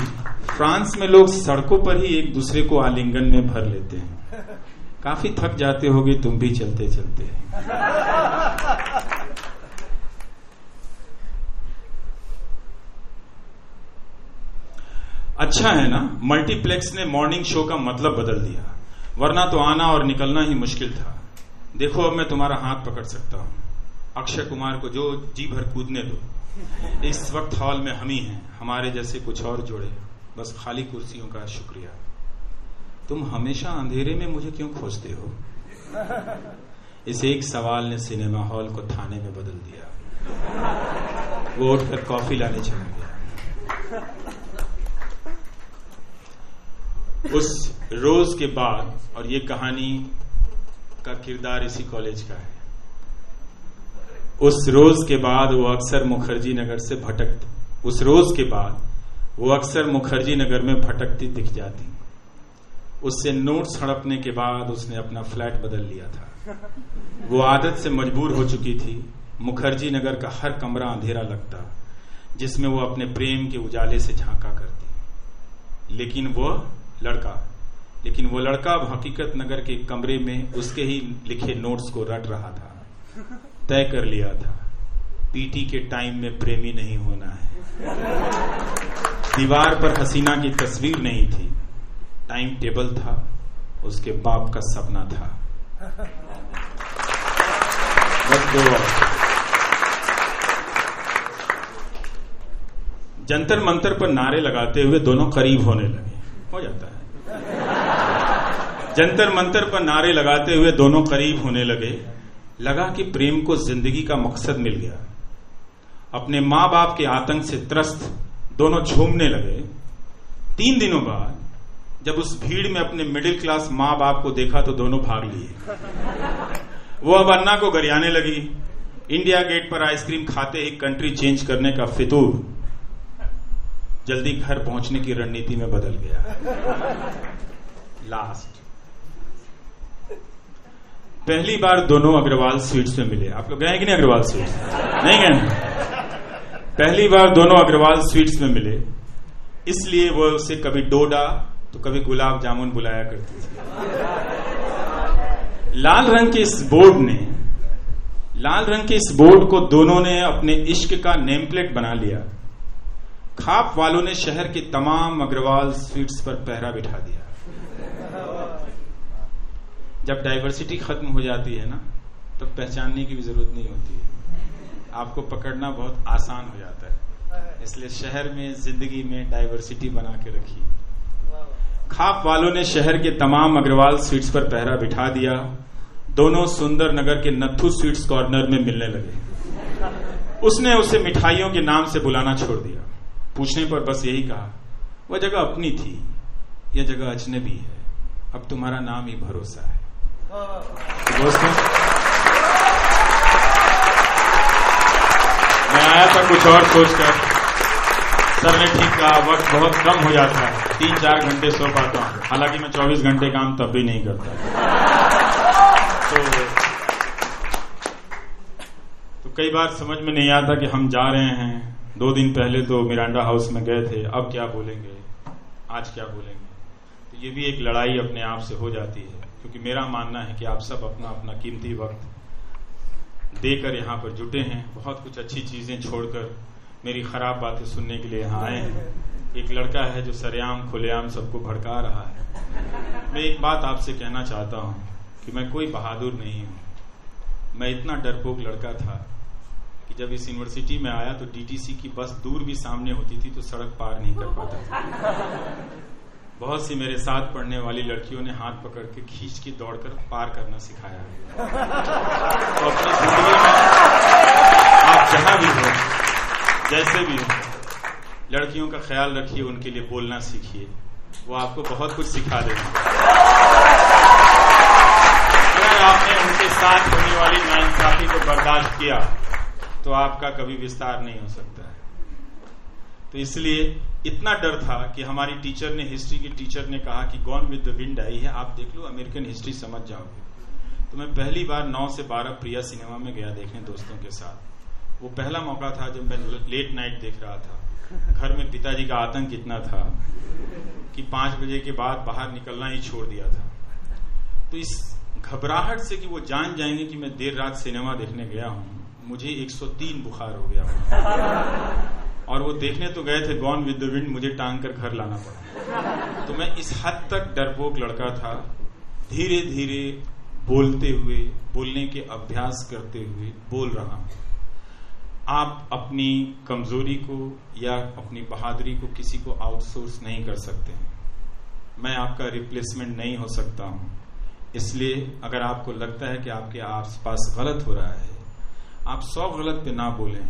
फ्रांस में लोग सड़कों पर ही एक दूसरे को आलिंगन में भर लेते हैं। काफ़ी थक जाते होगे, तुम भी चलते चलते। अच्छा है ना, मल्टीप्लेक्स ने मॉर्निंग शो का मतलब बदल दिया, वरना तो आना और निकलना ही मुश्किल था। देखो, अब मैं तुम्हारा हाथ पकड़ सकता हूँ। अक्षय कुमार को जो जी भर कूदने दो। इस वक्त हॉल में हम ही हैं। हमारे जैसे कुछ और जुड़े। बस खाली कुर्सियों का शुक्रिया। तुम हमेशा अंधेरे में मुझे क्यों खोजते हो? इस एक सवाल ने सिनेमा हॉल को थाने में बदल दिया। वो उठकर कॉफ़ी लाने चला गया। उस रोज के बाद, और ये कहानी का किरदार इसी कॉलेज का है। उस रोज के बाद वो अक्सर मुखर्जी नगर से भटक उस रोज के बाद वो अक्सर मुखर्जी नगर में भटकती दिख जाती। उससे नोट्स हड़पने के बाद उसने अपना फ्लैट बदल लिया था। वो आदत से मजबूर हो चुकी थी। मुखर्जी नगर का हर कमरा अंधेरा लगता, जिसमें वो अपने प्रेम के उजाले से झांका करती। लेकिन वो लड़का, लेकिन वो लड़का हकीकत नगर के कमरे में उसके ही लिखे नोट्स को रट रहा था। तय कर लिया था। पीटी के टाइम में प्रेमी नहीं होना है। दीवार पर हसीना की तस्वीर नहीं थी। टाइम टेबल था, उसके बाप का सपना था। जंतर मंतर पर नारे लगाते हुए दोनों करीब होने लगे। हो जाता है। जंतर मंतर पर नारे लगाते हुए दोनों करीब होने लगे। लगा कि प्रेम को ज़िंदगी का मकसद मिल गया। अपने माँ बाप के आतंक से त्रस्त दोनों झूमने लगे। तीन दिनों बाद, जब उस भीड़ में अपने मिडिल क्लास माँ बाप को देखा तो दोनों भाग लिए। वो अब अन्ना को गरियाने लगी। इंडिया गेट पर आइसक्रीम खाते ही कंट्री चेंज करने का फितूर जल्दी घर पहुँचने की रणनीति में बदल गया। लास्ट पहली बार दोनों अग्रवाल स्वीट्स में मिले। आप लोग गए कि नहीं अग्रवाल स्वीट्स नहीं गए पहली बार दोनों अग्रवाल स्वीट्स में मिले। इसलिए वो उसे कभी डोडा तो कभी गुलाब जामुन बुलाया करती थी। लाल रंग के इस बोर्ड ने, लाल रंग के इस बोर्ड को दोनों ने अपने इश्क का नेम प्लेट बना लिया। खाप वालों ने शहर के तमाम अग्रवाल स्वीट्स पर पहरा बिठा दिया। जब डाइवर्सिटी खत्म हो जाती है ना तो पहचानने की भी ज़रूरत नहीं होती है। आपको पकड़ना बहुत आसान हो जाता है। इसलिए शहर में, ज़िंदगी में डाइवर्सिटी बना के रखिए। खाप वालों ने शहर के तमाम अग्रवाल स्वीट्स पर पहरा बिठा दिया। दोनों सुंदर नगर के नथु स्वीट्स कॉर्नर में मिलने लगे। उसने उसे मिठाइयों के नाम से बुलाना छोड़ दिया। पूछने पर बस यही कहा, वह जगह अपनी थी, यह जगह अजनबी है। अब तुम्हारा नाम ही भरोसा है। दोस्तों मैं आया था कुछ और सोचकर सर ने ठीक कहा, वक्त बहुत कम हो जाता है। तीन चार घंटे सो पाता हूँ। हालाँकि मैं चौबीस घंटे काम तब भी नहीं करता। तो तो कई बार समझ में नहीं आता कि हम जा रहे हैं। दो दिन पहले तो मिरांडा हाउस में गए थे। अब क्या बोलेंगे? आज क्या बोलेंगे? तो ये भी एक लड़ाई अपने आप से हो जाती है। क्योंकि मेरा मानना है कि आप सब अपना अपना कीमती वक्त देकर यहाँ पर जुटे हैं। बहुत कुछ अच्छी चीज़ें छोड़कर मेरी खराब बातें सुनने के लिए यहाँ आए हैं। एक लड़का है जो सरेआम, खुलेआम सबको भड़का रहा है। मैं एक बात आपसे कहना चाहता हूँ कि मैं कोई बहादुर नहीं हूँ। मैं इतना डरपोक लड़का था कि जब इस यूनिवर्सिटी में आया तो डीटीसी की बस दूर भी सामने होती थी तो सड़क पार नहीं कर पाता था। बहुत सी मेरे साथ पढ़ने वाली लड़कियों ने हाथ पकड़ के खींच के दौड़कर पार करना सिखाया। तो अपनी ज़िंदगी में आप जहाँ भी हो, जैसे भी हो, लड़कियों का ख्याल रखिए, उनके लिए बोलना सीखिए। वो आपको बहुत कुछ सिखा देंगे। अगर आपने उनके साथ होने वाली नाइंसाफी को बर्दाश्त किया तो आपका कभी विस्तार नहीं हो सकता है। तो इसलिए इतना डर था कि हमारी टीचर ने, हिस्ट्री की टीचर ने कहा कि गॉन विद द विंड आई है, आप देख लो, अमेरिकन हिस्ट्री समझ जाओगे। तो मैं पहली बार 9 से 12 प्रिया सिनेमा में गया देखने दोस्तों के साथ। वो पहला मौका था जब मैं लेट नाइट देख रहा था। घर में पिताजी का आतंक इतना था कि पाँच बजे के बाद बाहर निकलना ही छोड़ दिया था। तो इस घबराहट से कि वो जान जाएँगे कि मैं देर रात सिनेमा देखने गया हूँ, मुझे 103 बुखार हो गया। और वो देखने तो गए थे गॉन विद द विंड मुझे टांग कर घर लाना पड़ा। तो मैं इस हद तक डरपोक लड़का था। धीरे धीरे बोलते हुए, बोलने के अभ्यास करते हुए बोल रहा हूँ। आप अपनी कमज़ोरी को या अपनी बहादुरी को किसी को आउटसोर्स नहीं कर सकते। हैं मैं आपका रिप्लेसमेंट नहीं हो सकता हूँ। इसलिए अगर आपको लगता है कि आपके आसपास गलत हो रहा है, आप सौ गलत पे ना बोले।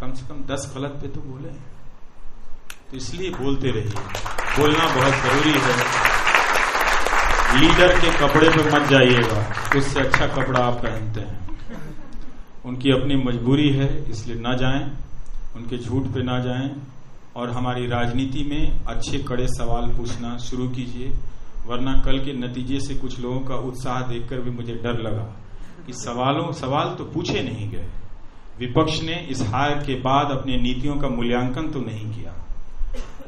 कम से कम दस गलत पे तो बोले। तो इसलिए बोलते रहिए। बोलना बहुत ज़रूरी है। लीडर के कपड़े पे मत जाइएगा। उससे अच्छा कपड़ा आप पहनते हैं। उनकी अपनी मजबूरी है, इसलिए ना जाएँ। उनके झूठ पे ना जाएँ। और हमारी राजनीति में अच्छे कड़े सवाल पूछना शुरू कीजिए। वरना कल के नतीजे से कुछ लोगों का उत्साह देखकर भी मुझे डर लगा कि सवालों, सवाल तो पूछे नहीं गए। विपक्ष ने इस हार के बाद अपनी नीतियों का मूल्यांकन तो नहीं किया।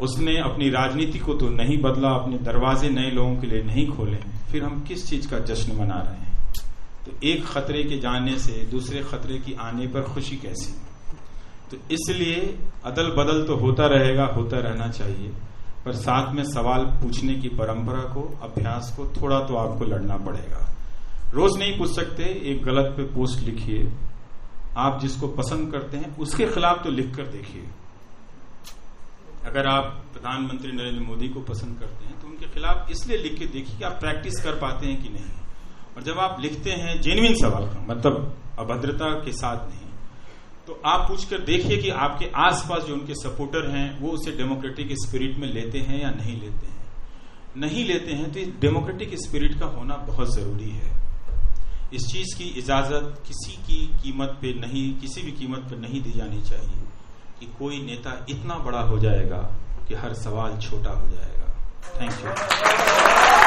उसने अपनी राजनीति को तो नहीं बदला, अपने दरवाजे नए लोगों के लिए नहीं खोले। फिर हम किस चीज़ का जश्न मना रहे हैं? तो एक खतरे के जाने से दूसरे खतरे की आने पर खुशी कैसी? तो इसलिए अदल बदल तो होता रहेगा, होता रहना चाहिए। पर साथ में सवाल पूछने की परंपरा को, अभ्यास को, थोड़ा तो आपको लड़ना पड़ेगा। रोज नहीं पूछ सकते, एक गलत पे पोस्ट लिखिए। आप जिसको पसंद करते हैं, उसके खिलाफ तो लिख कर देखिए। अगर आप प्रधानमंत्री नरेंद्र मोदी को पसंद करते हैं तो उनके खिलाफ इसलिए लिख के देखिए कि आप प्रैक्टिस कर पाते हैं कि नहीं। और जब आप लिखते हैं जेन्यन सवाल का मतलब अभद्रता के साथ नहीं तो आप पूछकर देखिए कि आपके आसपास जो उनके सपोर्टर हैं, वो उसे डेमोक्रेटिक स्पिरिट में लेते हैं या नहीं लेते हैं। नहीं लेते हैं तो डेमोक्रेटिक स्पिरिट का होना बहुत ज़रूरी है। इस चीज़ की इजाज़त किसी की कीमत पे नहीं, किसी भी कीमत पे नहीं दी जानी चाहिए कि कोई नेता इतना बड़ा हो जाएगा कि हर सवाल छोटा हो जाएगा। Thank you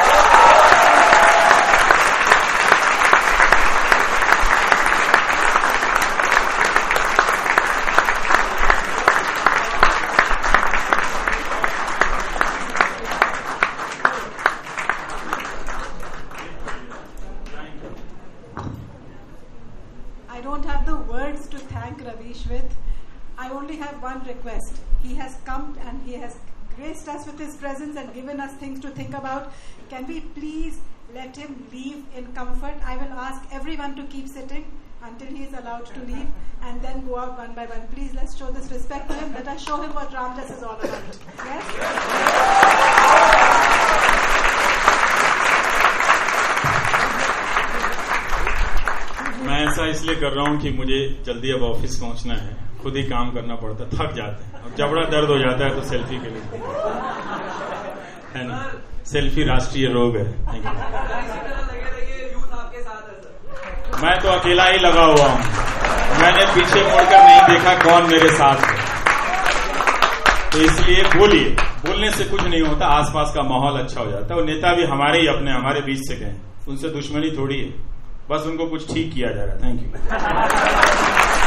presence and given us things to think about. Can we please let him leave in comfort? I will ask everyone to keep sitting until he is allowed to leave and then go out one by one. Please let's show this respect to him. Let us show him what Ramdas is all about. Yes? मैं ऐसा इसलिए कर रहा हूं कि मुझे जल्दी अब ऑफिस पहुंचना है खुद ही काम करना पड़ता है थक जाते हैं। और जबड़ा दर्द हो जाता है तो सेल्फी के लिए। है ना? सेल्फी राष्ट्रीय रोग है। मैं तो अकेला ही लगा हुआ हूँ। मैंने पीछे मुड़कर नहीं देखा कौन मेरे साथ है। तो इसलिए बोलिए। बोलने से कुछ नहीं होता, आसपास का माहौल अच्छा हो जाता है। और नेता भी हमारे ही अपने, हमारे बीच से गए। उनसे दुश्मनी थोड़ी है। बस उनको कुछ ठीक किया जा रहा है। Thank you